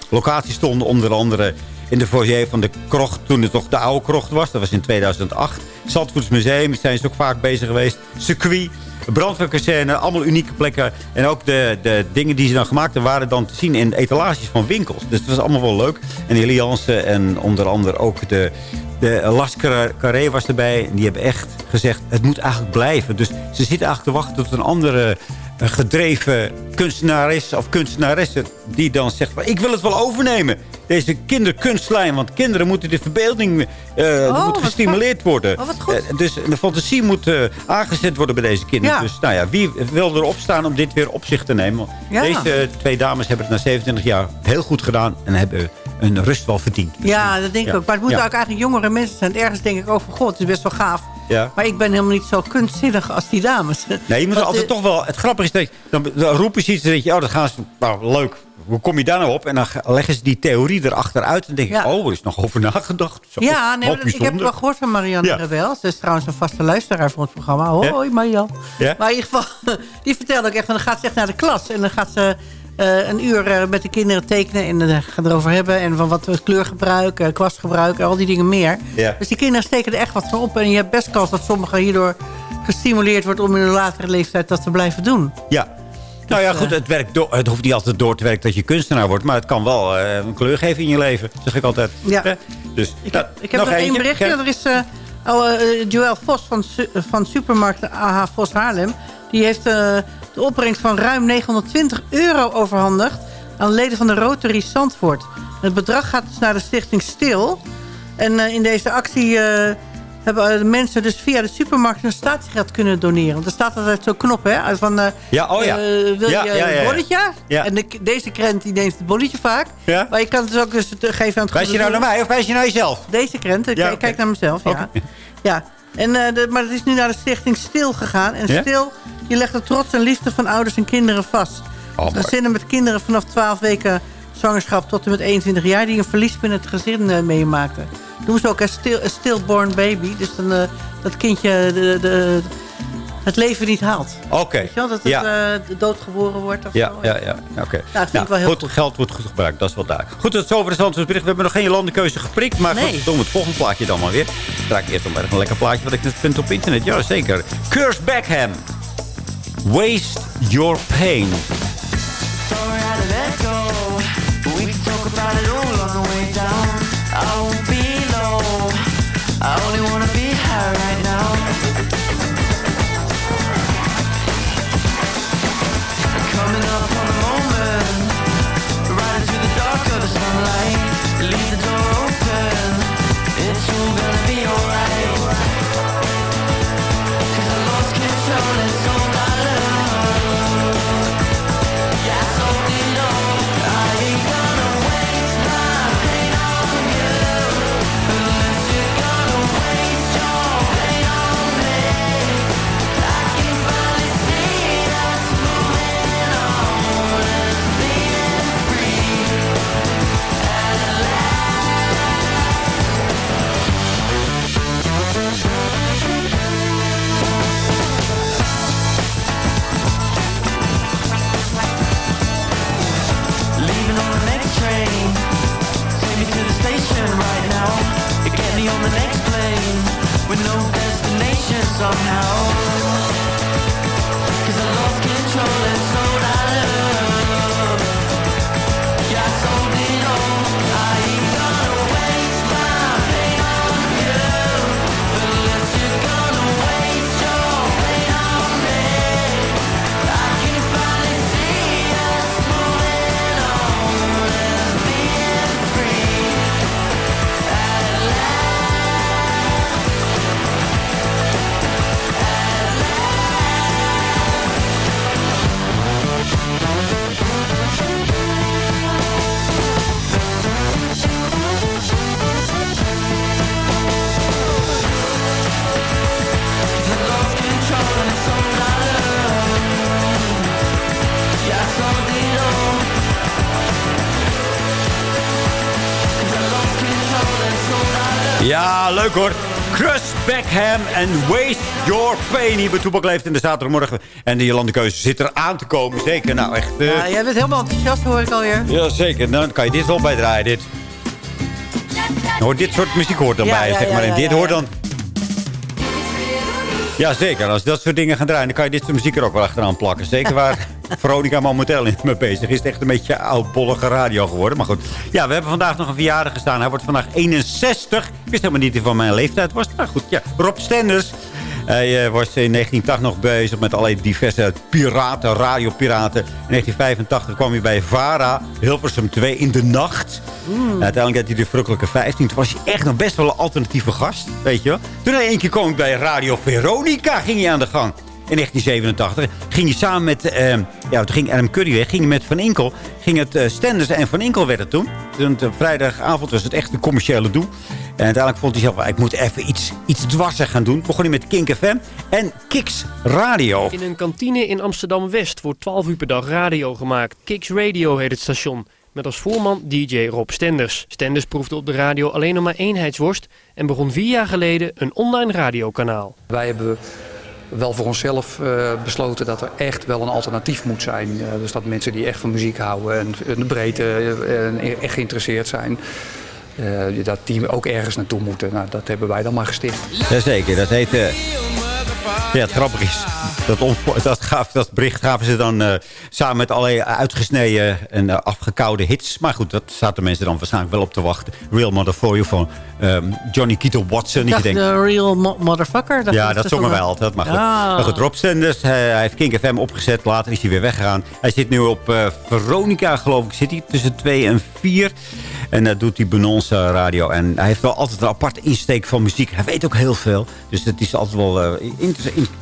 locaties stonden. Onder andere in de foyer van de krocht, toen het nog de oude krocht was. Dat was in 2008. Zandvoortsmuseum zijn ze ook vaak bezig geweest. Circuit, brandweerkazerne, allemaal unieke plekken. En ook de, de dingen die ze dan gemaakt hebben... waren dan te zien in etalages van winkels. Dus het was allemaal wel leuk. En Hilly Jansen en onder andere ook de... De Las Carré was erbij. En die hebben echt gezegd, het moet eigenlijk blijven. Dus ze zitten eigenlijk te wachten tot een andere een gedreven kunstenares of kunstenaresse... die dan zegt, van, ik wil het wel overnemen. Deze kinderkunstlijn. Want kinderen moeten de verbeelding Oh, moet gestimuleerd worden. Oh, wat goed. Eh, dus de fantasie moet eh, aangezet worden bij deze kinderen. Ja. Dus nou ja, wie wil erop staan om dit weer op zich te nemen? Ja. Deze twee dames hebben het na 27 jaar heel goed gedaan... en hebben een rust wel verdiend. Ja, dat denk ik Ja. ook. Maar het moeten ook eigenlijk jongere mensen zijn. Ergens denk ik ook van, god, het is best wel gaaf. Ja. Maar ik ben helemaal niet zo kunstzinnig als die dames. Nee, je moet Want, altijd eh, toch wel... Het grappige is dat je, dan, dan roepen ze iets en denk je... Oh, dat gaan ze... Nou, leuk. Hoe kom je daar nou op? En dan leggen ze die theorie erachter uit. En dan denk ik, Ja. oh, er is nog over nagedacht. Zo, Ja, nee, ik heb wel gehoord van Marianne Ja. Rebel. Ze is trouwens een vaste luisteraar voor het programma. Hoi, Marianne. Ja? Maar in ieder geval, die vertelde ook echt... van dan gaat ze echt naar de klas. En dan gaat ze eh, een uur eh, met de kinderen tekenen en uh, gaan erover hebben. En van wat we kleurgebruik, uh, kwastgebruik, al die dingen meer. Ja. Dus die kinderen steken er echt wat van op. En je hebt best kans dat sommigen hierdoor gestimuleerd wordt om in een latere leeftijd dat te blijven doen. Ja. Nou ja, goed, het, werkt door, het hoeft niet altijd door te werken dat je kunstenaar wordt. Maar het kan wel een kleur geven in je leven, zeg ik altijd. Ja. Dus, ik, nou, heb, ik heb nog, nog één berichtje. Er is oh, Joël Vos van, van supermarkt AH Vos Haarlem. Die heeft de opbrengst van ruim 920 euro overhandigd... aan leden van de Rotary Zandvoort. Het bedrag gaat dus naar de stichting Stil. En in deze actie hebben de mensen dus via de supermarkt hun statiegeld kunnen doneren. Want er staat altijd zo'n knop, hè? Van, uh, ja, oh ja. Wil ja, je ja, een bonnetje? En de, deze krent die neemt het bonnetje vaak. Ja. Maar je kan het dus ook dus geven aan het Wijs je nou naar mij of wijs je naar jezelf? Deze krent. Ik, kijk naar mezelf, ja. Ja. En, uh, de, maar het is nu naar de stichting Stil gegaan. En? Stil, die legt de trots en liefde van ouders en kinderen vast. Oh. Gezinnen met kinderen vanaf 12 weken zwangerschap tot en met 21 jaar... die een verlies binnen het gezin uh, meemaakten. Doen ze ook een stil, a stillborn baby. Dus dan, uh, dat kindje de, de, het leven niet haalt. Oké. Weet je wel, dat het Ja. uh, doodgeboren wordt of Ja, zo. ja, ja. Oké. Ja, dat vind ik wel heel goed, Geld wordt goed gebruikt, dat is wel duidelijk. Goed, tot zover de Zandvoortsbericht. We hebben nog geen landenkeuze geprikt. Maar Nee. goed, doen we het volgende plaatje dan maar weer. Dan draai ik eerst nog maar even een lekker plaatje wat ik net vind op internet. Ja, zeker. Curse Beckham. Waste your pain. To let leuk hoor. Chris Beckham en Waste Your Pain. Hier bij Toepak leeft in de zaterdagmorgen. En de Jolandekeuze zit er aan te komen. Zeker, nou echt. eh, Ja, jij bent helemaal enthousiast, hoor ik alweer. Ja, zeker. Nou, dan kan je dit wel bijdraaien, dit. Hoor, dit soort muziek hoort dan Ja, bij, ja, zeg maar. En dit hoort dan... Ja, zeker. Als dat soort dingen gaan draaien, dan kan je dit soort muziek er ook wel achteraan plakken. Zeker waar Veronica in mee bezig is. Het echt een beetje oudbollige radio geworden. Maar goed. Ja, we hebben vandaag nog een verjaardag gestaan. Hij wordt vandaag 61. Ik wist helemaal niet van mijn leeftijd was. Maar goed, ja. Rob Stenders. Hij eh, was in 1980 nog bezig met allerlei diverse piraten, radiopiraten. In 1985 kwam hij bij VARA, Hilversum 2, in de nacht. En uiteindelijk had hij de verrukkelijke 15. Toen was hij echt nog best wel een alternatieve gast, weet je wel. Toen hij één keer kwam bij Radio Veronica, ging hij aan de gang. In 1987 ging hij samen met, eh, ja, toen ging Adam Curry weg, ging hij met Van Inkel, ging het eh, Stenders en Van Inkel werd het toen. Toen eh, vrijdagavond was het echt een commerciële doel. En uiteindelijk vond hij zelf, ik moet even iets, iets dwarser gaan doen. Begon hij met Kink FM en Kiks Radio. In een kantine in Amsterdam-West wordt 12 uur per dag radio gemaakt. Kicks Radio heet het station. Met als voorman DJ Rob Stenders. Stenders proefde op de radio alleen nog maar eenheidsworst... en begon vier jaar geleden een online radiokanaal. Wij hebben wel voor onszelf eh, besloten dat er echt wel een alternatief moet zijn. Eh, dus dat mensen die echt van muziek houden en, de breedte eh, en echt geïnteresseerd zijn... dat die ook ergens naartoe moeten. Nou, dat hebben wij dan maar gesticht. Jazeker, dat heet... ja, het grappige is, dat, dat, gaf, dat bericht gaven ze dan eh, samen met allerlei uitgesneden en uh, afgekoude hits. Maar goed, dat zaten mensen dan waarschijnlijk wel op te wachten. Real Mother For You van Johnny Keaton Watson. Ik denk, de real mo- motherfucker. Dat ja, dat zongen wij altijd. Maar goed, maar goed Rob Stenders, hij, hij heeft Kink FM opgezet. Later is hij weer weggegaan. Hij zit nu op eh, Veronica, geloof ik. Zit hij tussen 2 en 4. En dat doet hij Benons eh, radio. En hij heeft wel altijd een aparte insteek van muziek. Hij weet ook heel veel. Dus het is altijd wel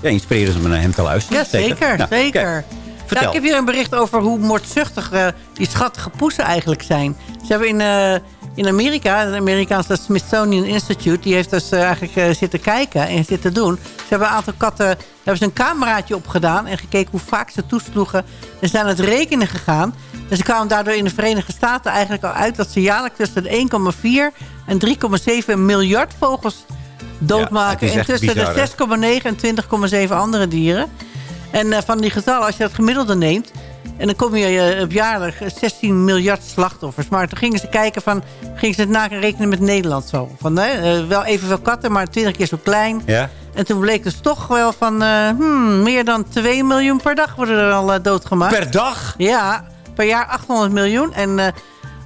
ja, inspirerend om naar hem te luisteren. Ja, zeker. Nou, zeker. Nou, vertel. ik heb hier een bericht over hoe moordzuchtig eh, die schattige poesen eigenlijk zijn. Ze hebben in, eh, in Amerika, het Amerikaanse Smithsonian Institute... die heeft dus eh, eigenlijk eh, zitten kijken en zitten doen. Ze hebben een aantal katten, hebben ze een cameraatje opgedaan... en gekeken hoe vaak ze toesloegen. En zijn aan het rekenen gegaan. En ze kwamen daardoor in de Verenigde Staten eigenlijk al uit... dat ze jaarlijks tussen de 1,4 en 3,7 miljard vogels doodmaken. Ja, en tussen bizar, de 6,9 en 20,7 andere dieren. En eh, van die getallen, als je het gemiddelde neemt... en dan kom je eh, op jaarlijks 16 miljard slachtoffers. Maar toen gingen ze kijken van... gingen ze het narekenen met Nederland zo. Van, eh, eh, wel evenveel katten, maar 20 keer zo klein. Ja? En toen bleek dus toch wel van... eh, hmm, meer dan 2 miljoen per dag worden er al eh, doodgemaakt. Per dag? Ja, per jaar 800 miljoen. En eh,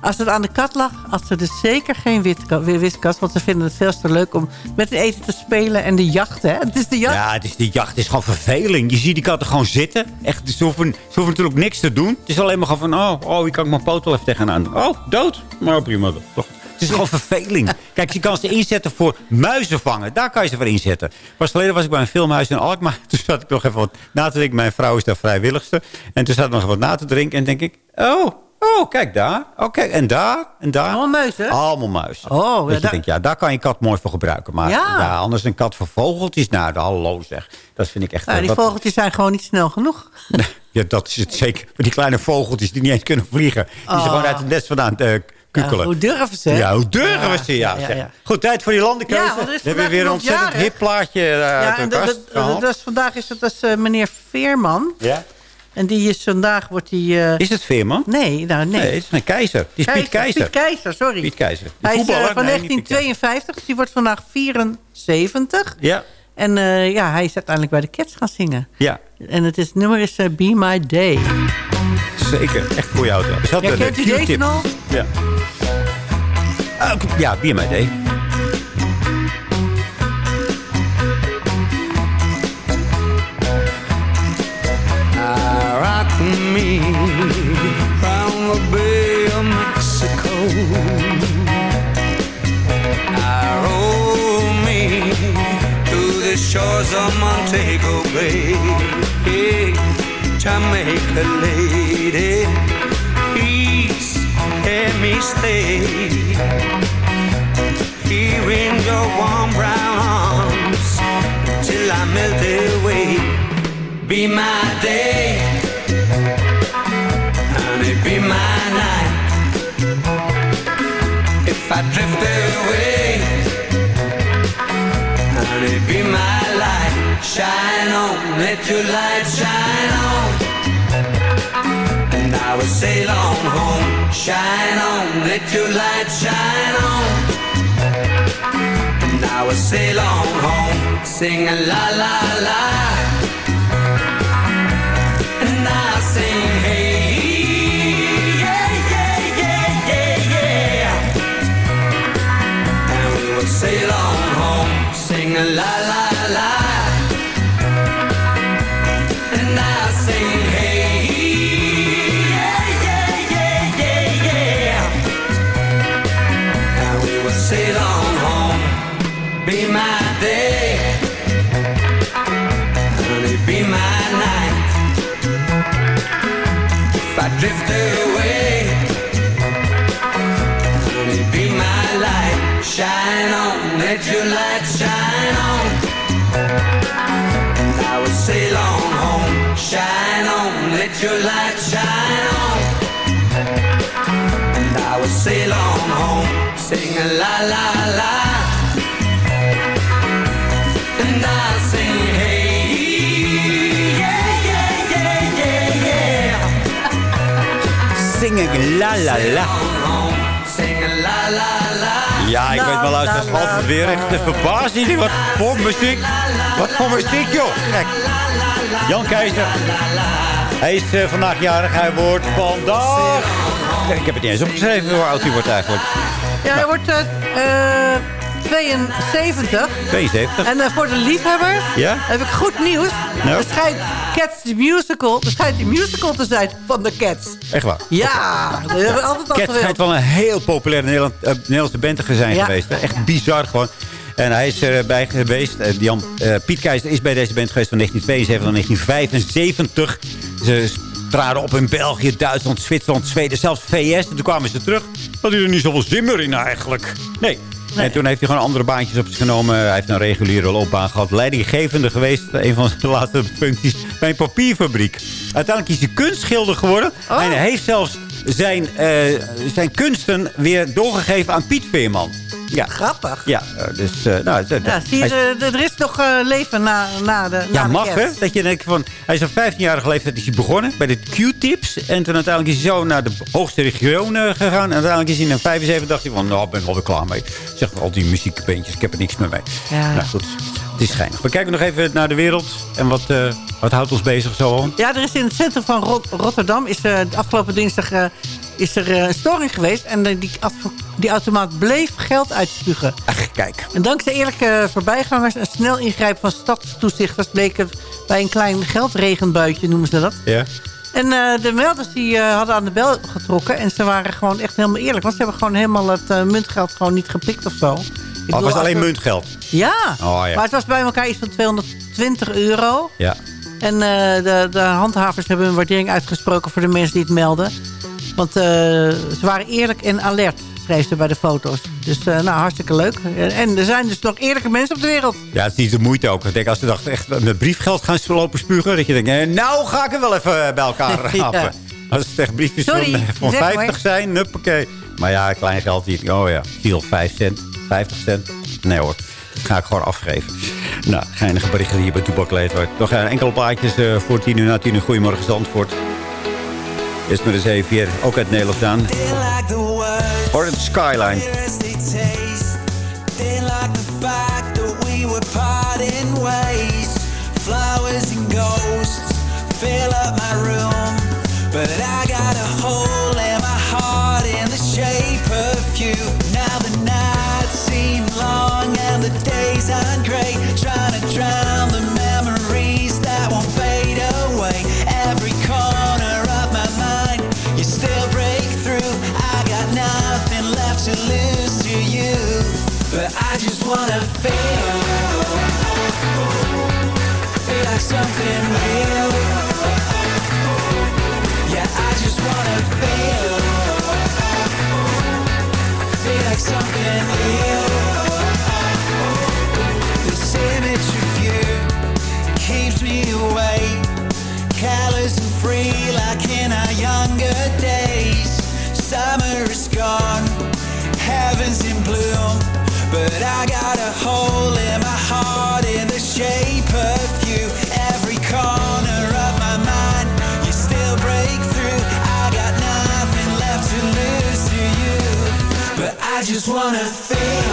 als het aan de kat lag, had ze dus zeker geen witka- wiskas. Want ze vinden het veel te leuk om met het eten te spelen. En de jacht, hè. Het is de jacht. Ja, het is, die jacht is gewoon verveling. Je ziet die katten gewoon zitten. Echt, ze hoeven, ze hoeven natuurlijk niks te doen. Het is alleen maar gewoon van... Oh, oh hier kan ik mijn poot wel even tegenaan. Oh, dood. Maar prima. Toch. Het is gewoon verveling. Kijk, je kan ze inzetten voor muizen vangen. Daar kan je ze voor inzetten. Pas geleden was ik bij een filmhuis in Alkmaar. Toen zat ik nog even wat na te denken. Mijn vrouw is daar vrijwilligste. En toen zat ik nog even wat na te drinken. En denk ik... Oh, oh, kijk daar. Oh, kijk. En daar. En daar. Allemaal muizen? Allemaal muizen. Oh, dat ja, je denkt, ja, daar kan je kat mooi voor gebruiken. Maar Ja. ja. anders een kat voor vogeltjes. Nou, de hallo zeg. Dat vind ik echt... Nou, die wat- vogeltjes zijn gewoon niet snel genoeg. ja, dat is het zeker. Die kleine vogeltjes die niet eens kunnen vliegen. Die Oh. ze gewoon uit het nest vandaan uh. Ja, hoe durven ze? Ja, hoe durven Ja, ze? Ja, ja, ja. Goed, tijd voor die landenkeuze. Ja, We hebben weer een ontzettend hip plaatje ja, uit de kast dat- dat vandaag is het dus eh, meneer Veerman. Ja? En die is vandaag wordt die... eh, Is het Veerman? Nee, nou nee. Nee, het is een keizer. Het is Piet Keizer. Piet Keizer, sorry. Piet Keizer. De Hij is voetballer? van Nee, niet Piet Keizer. 1952, dus die wordt vandaag 74. Ja, En eh, ja, hij is uiteindelijk bij de Cats gaan zingen. ja, En het, is, het nummer is Be My Day. zeker. Echt. Is dat Ja, de- de kent u deze nog? Ja. Ah, ja, Be My Day. Me round the Bay of Mexico. I roll me to the shores of Montego Bay. Hey, Jamaica lady, please let me stay here in your warm brown arms till I melt away. Be my day, I drift away, honey, be my light. Shine on, let your light shine on. And I will sail on home. Shine on, let your light shine on. And I will sail on home, sing a la la la. A la let your light shine on And I will sail on home Sing a la la la And I sing hey Yeah yeah yeah yeah yeah Sing la la la Sing a la la la ja, ik weet wel uit het altijd weer echt de verbazing. Wat voor muziek. Wat voor muziek, joh. Gek. Jan Keizer. Hij is eh, vandaag jarig. Hij wordt vandaag... Ik heb het niet eens opgeschreven hoe oud hij wordt eigenlijk. Ja, hij wordt eh, 72. 72. En eh, voor de liefhebbers Ja? heb ik goed nieuws. Nou? Er schijnt Cats the Musical, er schijnt die musical te zijn van de Cats. Echt waar. Ja, dat we altijd al Cat gewild. schijnt wel een heel populaire Nederland, eh, Nederlandse band te zijn Ja. geweest. hè. Echt bizar gewoon. En hij is erbij geweest. Jan, eh, Piet Keizer is bij deze band geweest van 1972 tot 1975. Ze traden op in België, Duitsland, Zwitserland, Zweden, zelfs VS. En toen kwamen ze terug. Had hij er niet zoveel zin meer in eigenlijk. Nee. En toen heeft hij gewoon andere baantjes op zich genomen. Hij heeft een reguliere loopbaan gehad. Leidinggevende geweest. Een van zijn laatste functies bij een papierfabriek. Uiteindelijk is hij kunstschilder geworden. Oh. En hij heeft zelfs zijn, eh, zijn kunsten weer doorgegeven aan Piet Veerman. Ja. Grappig. Ja, eh, dus... eh, nou, Ja, zie je, er, is nog eh, leven na, na de na ja, de mag hè? Dat je denkt van... Hij is op 15-jarige leeftijd is hij begonnen bij de Q-tips. En toen uiteindelijk is hij zo naar de hoogste region eh, gegaan. En uiteindelijk is hij in 75 dacht hij van... Nou, ik ben wel weer klaar mee. Zeg al die muziekbeentjes, ik heb er niks meer mee. Ja. Nou goed, het is schijnig. We kijken nog even naar de wereld. En wat, wat houdt ons bezig zo? Ja, er is in het centrum van Rot- Rotterdam... is de afgelopen dinsdag is er eh, een storing geweest. En eh, die, die automaat bleef geld uitspugen. Ach, kijk. En dankzij eerlijke voorbijgangers... en snel ingrijpen van stadstoezichters... bleek het bij een klein geldregenbuitje, noemen ze dat. Ja. En eh, de melders die hadden aan de bel getrokken. En ze waren gewoon echt helemaal eerlijk. Want ze hebben gewoon helemaal het muntgeld gewoon niet gepikt of zo. Ik Oh, het was alleen muntgeld. Ja. Oh, ja. maar het was bij elkaar iets van 220 euro. Ja. En de, de handhavers hebben een waardering uitgesproken voor de mensen die het melden. Want eh, ze waren eerlijk en alert, schreef ze bij de foto's. Dus eh, nou, hartstikke leuk. En er zijn dus nog eerlijke mensen op de wereld. Ja, het is niet de moeite ook. Ik denk, als ze dachten echt met briefgeld gaan lopen spugen... dat je denkt, eh, nou ga ik er wel even bij elkaar Ja. happen. Als het echt briefjes Sorry, van, van zeg 50 maar. zijn, huppakee. Maar ja, klein geld hier. Oh ja, viel 5 cent, 50 cent. Nee hoor, dat ga ik gewoon afgeven. Nou, geinige berichten hier bij Toepak Leefwoord. Nog enkele plaatjes eh, voor 10 uur na 10 uur. Goedemorgen Zandvoort. Eerst maar eens even hier, ook uit Nederland aan. Orange Skyline. Fill up my room. But I got a hole in my heart in the shape of you. Now the nights seem long and the days great. Free like in our younger days. Summer is gone, heaven's in bloom. But I got a hole in my heart in the shape of you. Every corner of my mind, you still break through. I got nothing left to lose to you. But I just wanna feel,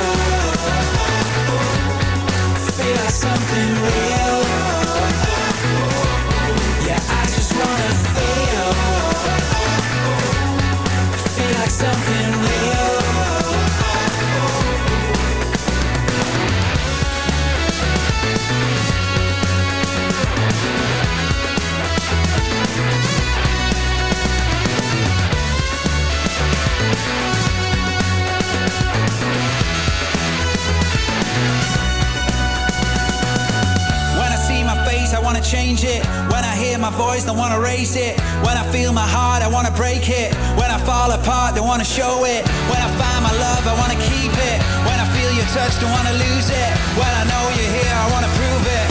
my voice, I wanna raise it. When I feel my heart, I wanna break it. When I fall apart, I wanna show it. When I find my love, I wanna keep it. When I feel your touch, don't wanna lose it. When I know you're here, I wanna prove it.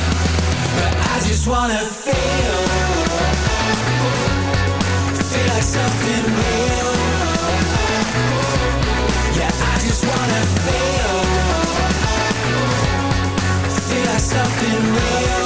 But I just wanna feel, feel like something real. Yeah, I just wanna feel, feel like something real.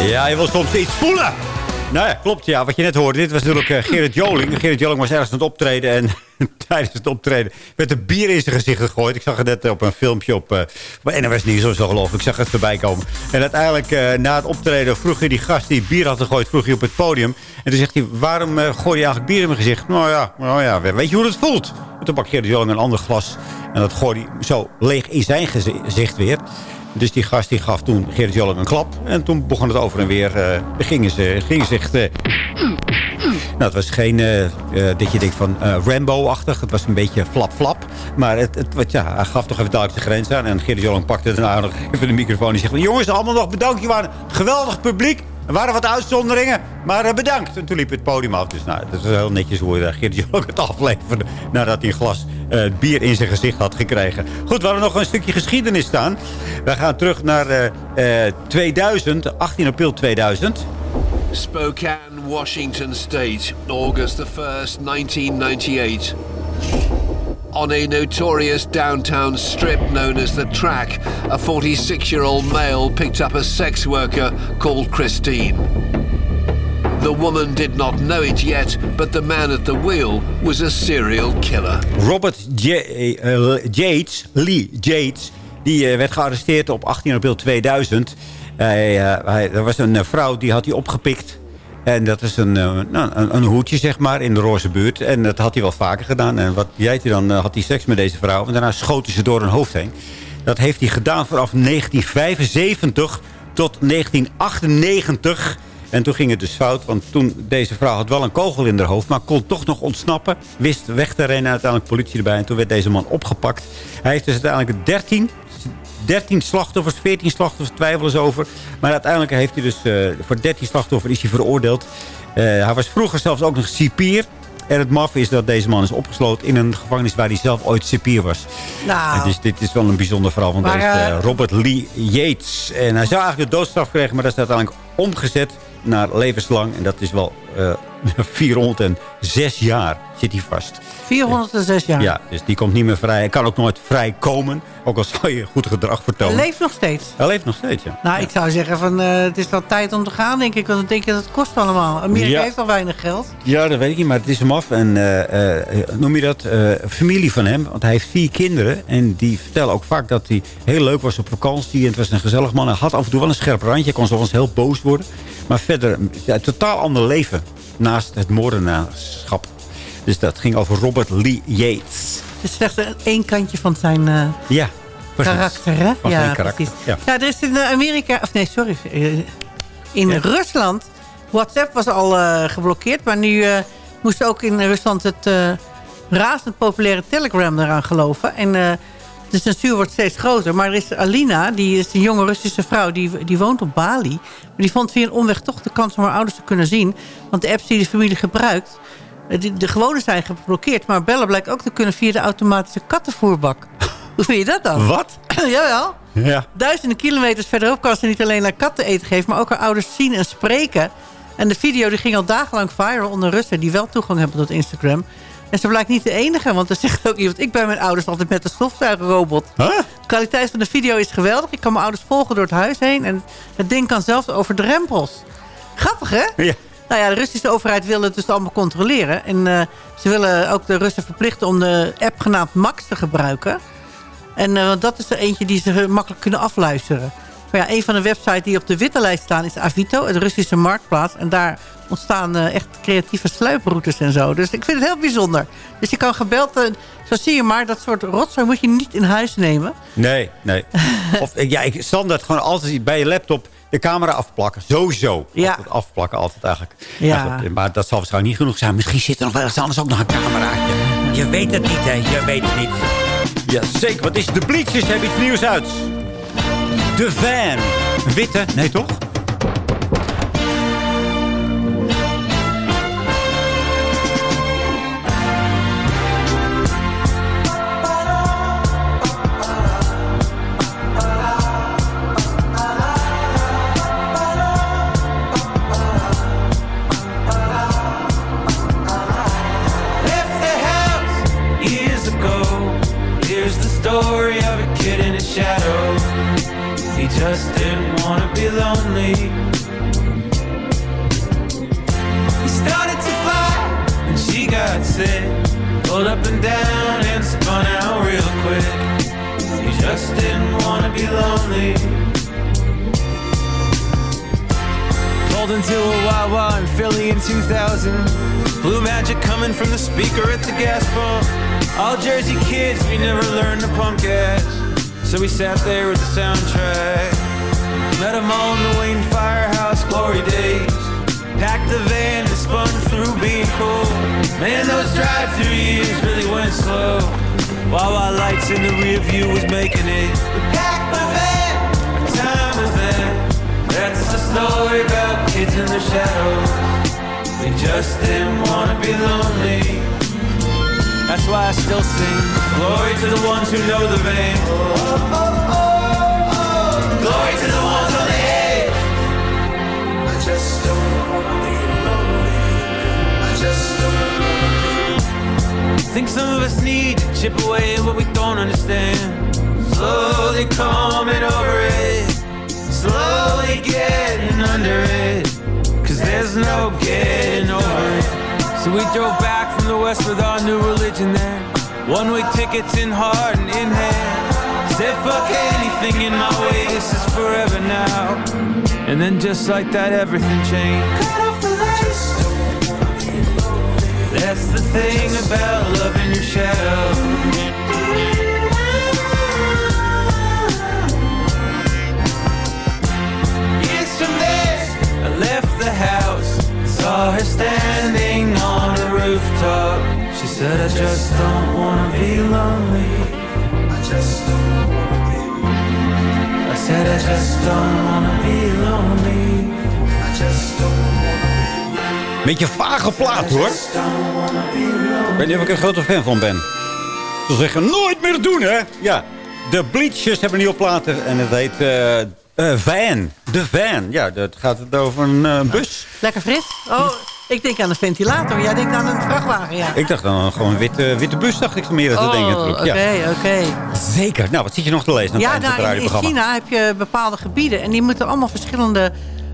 Ja, je wil soms iets voelen. Nou ja, klopt. Ja, wat je net hoorde. Dit was natuurlijk eh, Gerrit Joling. Gerrit Joling was ergens aan het optreden. En tijdens het optreden werd er bier in zijn gezicht gegooid. Ik zag het net op een filmpje op, uh, op NOS Nieuws. Zo geloof ik. Ik zag het voorbij komen. En uiteindelijk eh, na het optreden vroeg hij die gast die bier had gegooid. Vroeg hij op het podium. En toen zegt hij, waarom gooi je eigenlijk bier in mijn gezicht? Nou ja, nou ja, weet je hoe het voelt? En toen pak Gerrit Joling een ander glas. En dat gooide hij zo leeg in zijn gezicht weer. Dus die gast die gaf toen Gerrit Joling een klap. En toen begon het over en weer. Uh, gingen ze, gingen ze echt... Uh, nou, het was geen uh, dat je denkt van Rambo-achtig. Het was een beetje flap-flap. Maar het, het, wat, ja, hij gaf toch even duidelijk de grens aan. En Gerrit Joling pakte daarna nog even de microfoon. En zegt jongens, allemaal nog bedankt. Je geweldig publiek. Er waren wat uitzonderingen, maar bedankt. En toen liep het podium af. Dus nou, dat is heel netjes hoe uh, Gerrit Joling het afleverde... nadat hij een glas uh, bier in zijn gezicht had gekregen. Goed, we hadden nog een stukje geschiedenis staan. We gaan terug naar uh, 2000, 18 april 2000. Spokane, Washington State, August the 1st, 1998. On a notorious downtown strip known as The Track, a 46 year old male picked up a sex worker called Christine. The woman did not know it yet, but the man at the wheel was a serial killer. Robert J uh, Lee Yates, die uh, werd gearresteerd op 18 april 2000. Hij, uh, hij, er was een vrouw die had hij opgepikt. En dat is een, een, een, hoedje, zeg maar, in de roze buurt. En dat had hij wel vaker gedaan. En wat jij dan had hij seks met deze vrouw. En daarna schoten ze door hun hoofd heen. Dat heeft hij gedaan vanaf 1975 tot 1998. En toen ging het dus fout, want toen deze vrouw had wel een kogel in haar hoofd... maar kon toch nog ontsnappen, wist weg te rennen, uiteindelijk politie erbij... en toen werd deze man opgepakt. Hij heeft dus uiteindelijk 13, 13 slachtoffers, 14 slachtoffers, twijfelen ze over. Maar uiteindelijk heeft hij dus uh, voor 13 slachtoffers is hij veroordeeld. Uh, hij was vroeger zelfs ook nog cipier. En het maf is dat deze man is opgesloten in een gevangenis waar hij zelf ooit cipier was. Nou. Dus dit is wel een bijzonder verhaal van Maar, deze eh, uh, Robert Lee Yates. En hij zou eigenlijk de doodstraf krijgen, maar dat is uiteindelijk omgezet naar levenslang. En dat is wel uh, 406 jaar zit hij vast. 406 jaar. Ja, dus die komt niet meer vrij. Hij kan ook nooit vrij komen. Ook al zou je goed gedrag vertonen. Hij leeft nog steeds. Hij leeft nog steeds, ja. Nou, ik zou zeggen van uh, het is wel tijd om te gaan, denk ik. Want dan denk je dat het kost allemaal. Amerika Ja. heeft al weinig geld. Ja, dat weet ik niet, maar het is hem af. En eh, eh, noem je dat? eh, familie van hem, want hij heeft vier kinderen. En die vertellen ook vaak dat hij heel leuk was op vakantie. En het was een gezellig man. Hij had af en toe wel een scherp randje. Hij kon soms heel boos worden. Maar verder, ja, totaal ander leven. Naast het moordenaarschap. Dus dat ging over Robert Lee Yates. Het is slechts een- één kantje van zijn eh, Ja, precies. karakter, hè? Van ja, zijn karakter, precies. ja. Ja, er is in eh, Amerika... Of nee, sorry. eh, In Rusland... WhatsApp was al geblokkeerd. Maar nu eh, moest ook in Rusland het razend populaire Telegram eraan geloven. En de censuur wordt steeds groter. Maar er is Alina, die is een jonge Russische vrouw... die, die woont op Bali. Maar die vond via een omweg toch de kans om haar ouders te kunnen zien. Want de apps die de familie gebruikt... eh, de gewone zijn geblokkeerd. Maar bellen blijkt ook te kunnen via de automatische kattenvoerbak. Hoe vind je dat dan? Wat? Jawel. Ja. Duizenden kilometers verderop kan ze niet alleen naar katten eten geven... maar ook haar ouders zien en spreken. En de video die ging al dagenlang viral onder Russen... die wel toegang hebben tot Instagram. En ze blijkt niet de enige, want er zegt ook iemand... ik ben mijn ouders altijd met een stofzuigerrobot. De kwaliteit van de video is geweldig. Ik kan mijn ouders volgen door het huis heen... en het ding kan zelfs over drempels. Grappig, hè? Ja. Nou ja, de Russische overheid wil het dus allemaal controleren. En eh, ze willen ook de Russen verplichten om de app genaamd Max te gebruiken. En want dat is er eentje die ze makkelijk kunnen afluisteren. Maar ja, een van de websites die op de witte lijst staan is Avito, het Russische marktplaats. En daar ontstaan eh, echt creatieve sluiproutes en zo. Dus ik vind het heel bijzonder. Dus je kan gebeld, eh, zo zie je maar, dat soort rotzooi moet je niet in huis nemen. Nee, nee. Of eh, ja, ik standaard gewoon altijd bij je laptop de camera afplakken. Sowieso. Ja. Altijd afplakken, altijd eigenlijk. Ja. Maar, goed, maar dat zal waarschijnlijk niet genoeg zijn. Misschien zit er nog wel eens anders ook nog een cameraatje. Je weet het niet, hè. Je weet het niet. Ja, zeker. Wat is de Bleachers? Hebben iets nieuws uit. De Van. Witte? Nee, toch? Story of a kid in his shadow. He just didn't want to be lonely. We started to fly, and she got sick. Pulled up and down and spun out real quick. You just didn't wanna be lonely. Pulled into a Wawa in Philly in 2000. Blue magic coming from the speaker at the gas pump. All Jersey kids, we never learned to pump gas. So we sat there with the soundtrack. Met all in the Wayne Firehouse glory days. Packed the van and spun through being cool. Man, those drive-through years really went slow. Wawa lights in the rear view was making it. We packed the van, our time was there. That's the story about kids in the shadows. We just didn't wanna be lonely. That's why I still sing. Glory to the ones who know the vein. Glory to the ones on the edge. I just don't wanna be lonely. I just don't Think some of us need to chip away at what we don't understand. Slowly coming over it. Slowly getting under it. Cause there's no getting over it. So we drove back from the west with our new religion there. One way tickets in heart and in hand. Said fuck anything in my way, this is forever now. And then just like that, everything changed. Cut off the lights. That's the thing about loving your shadow. Left the house. Saw her standing on a rooftop. She said, I just don't wanna be lonely. I just don't wanna be lonely. I said, I just don't wanna be lonely. I just don't Beetje vage plaat hoor. Ik weet niet of ik een grote fan van ben. Ze zeggen nooit meer doen hè. Ja, de Bleachers hebben een nieuwe platen en het heet eh, eh, Van. De Van. Ja, dat gaat het over een eh, bus. Lekker fris. Oh, ik denk aan een ventilator. Jij denkt aan een vrachtwagen, ja. Ik dacht dan gewoon een witte, witte bus, dacht ik zo meer denken. Oh, oké, Ja. oké. Zeker. Nou, wat zit je nog te lezen aan Ja, nou, in, in? China heb je bepaalde gebieden. En die moeten allemaal verschillende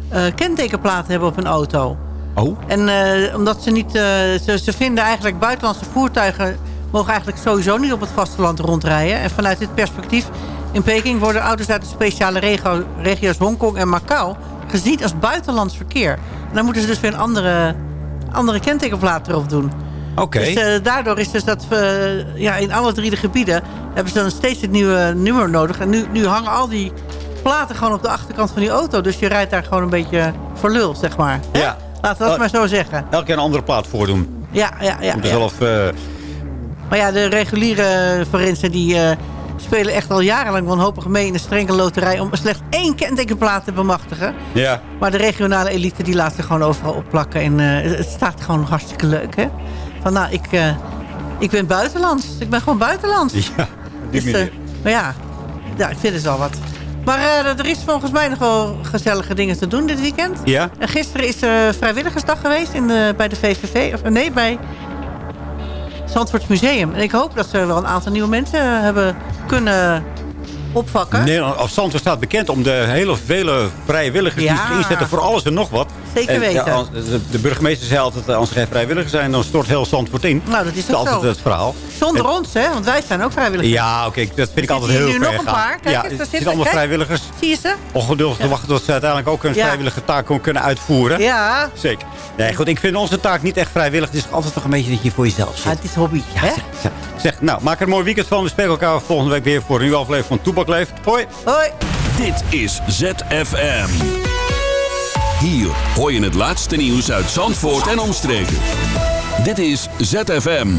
eh, kentekenplaten hebben op een auto. Oh. En eh, omdat ze niet... ze, ze vinden eigenlijk buitenlandse voertuigen... mogen eigenlijk sowieso niet op het vasteland rondrijden. En vanuit dit perspectief in Peking worden auto's uit de speciale regio, regio's Hongkong en Macau... gezien als buitenlands verkeer. En dan moeten ze dus weer een andere, andere kentekenplaat erop doen. Oké. Dus eh, daardoor is dus dat we ja, in alle drie de gebieden hebben ze dan steeds een nieuwe nummer nodig. En nu, nu hangen al die platen gewoon op de achterkant van die auto. Dus je rijdt daar gewoon een beetje voor lul, zeg maar. Ja. Laten we dat maar zo zeggen. Elke keer een andere plaat voordoen. Ja, ja, ja. Ja. zelf... eh, Maar ja, de reguliere forensen die eh, spelen echt al jarenlang wanhopig mee in de strenge loterij... om slechts één kentekenplaat te bemachtigen. ja. Maar de regionale elite die laat zich gewoon overal opplakken. En eh, het staat gewoon hartstikke leuk, hè? Van nou, ik, eh, ik ben buitenlands. Ik ben gewoon buitenlands. Ja, die Dus, eh, maar ja, ja, ik vind het wel wat. Maar er is volgens mij nog wel gezellige dingen te doen dit weekend. Ja? En gisteren is eh, vrijwilligersdag geweest in de, bij de VVV. Of nee, bij Zandvoorts Museum. En ik hoop dat ze wel een aantal nieuwe mensen hebben kunnen opvakken. Nederland, Zandvoort staat bekend om de hele vele vrijwilligers die Ja. zich inzetten voor alles en nog wat. Zeker En, ja, weten. als- de, burgemeester zei altijd, eh, als er geen vrijwilligers zijn, dan stort heel Zandvoort in. Nou, dat is dat altijd zo. het verhaal. Zonder ons, hè? Want wij zijn ook vrijwilligers. Ja, oké, dat vind ik Er altijd heel hier ver nog een paar. Kijk ja, eens, daar het zitten- allemaal kijk. vrijwilligers. Zie je ze? Ongeduldig te wachten tot ze uiteindelijk ook een Ja. vrijwillige taak kon- kunnen uitvoeren. Ja. Zeker. Nee, goed, ik vind onze taak niet echt vrijwillig. Het is altijd nog een beetje dat je voor jezelf zit. Ja, het is hobby, hè? Zeg, zeg, nou, maak er een mooi weekend van. We spreken elkaar volgende week weer voor een nieuwe aflevering van Toepak Leeft. Hoi. Hoi. Dit is ZFM. Hier hoor je het laatste nieuws uit Zandvoort en omstreken. Dit is ZFM.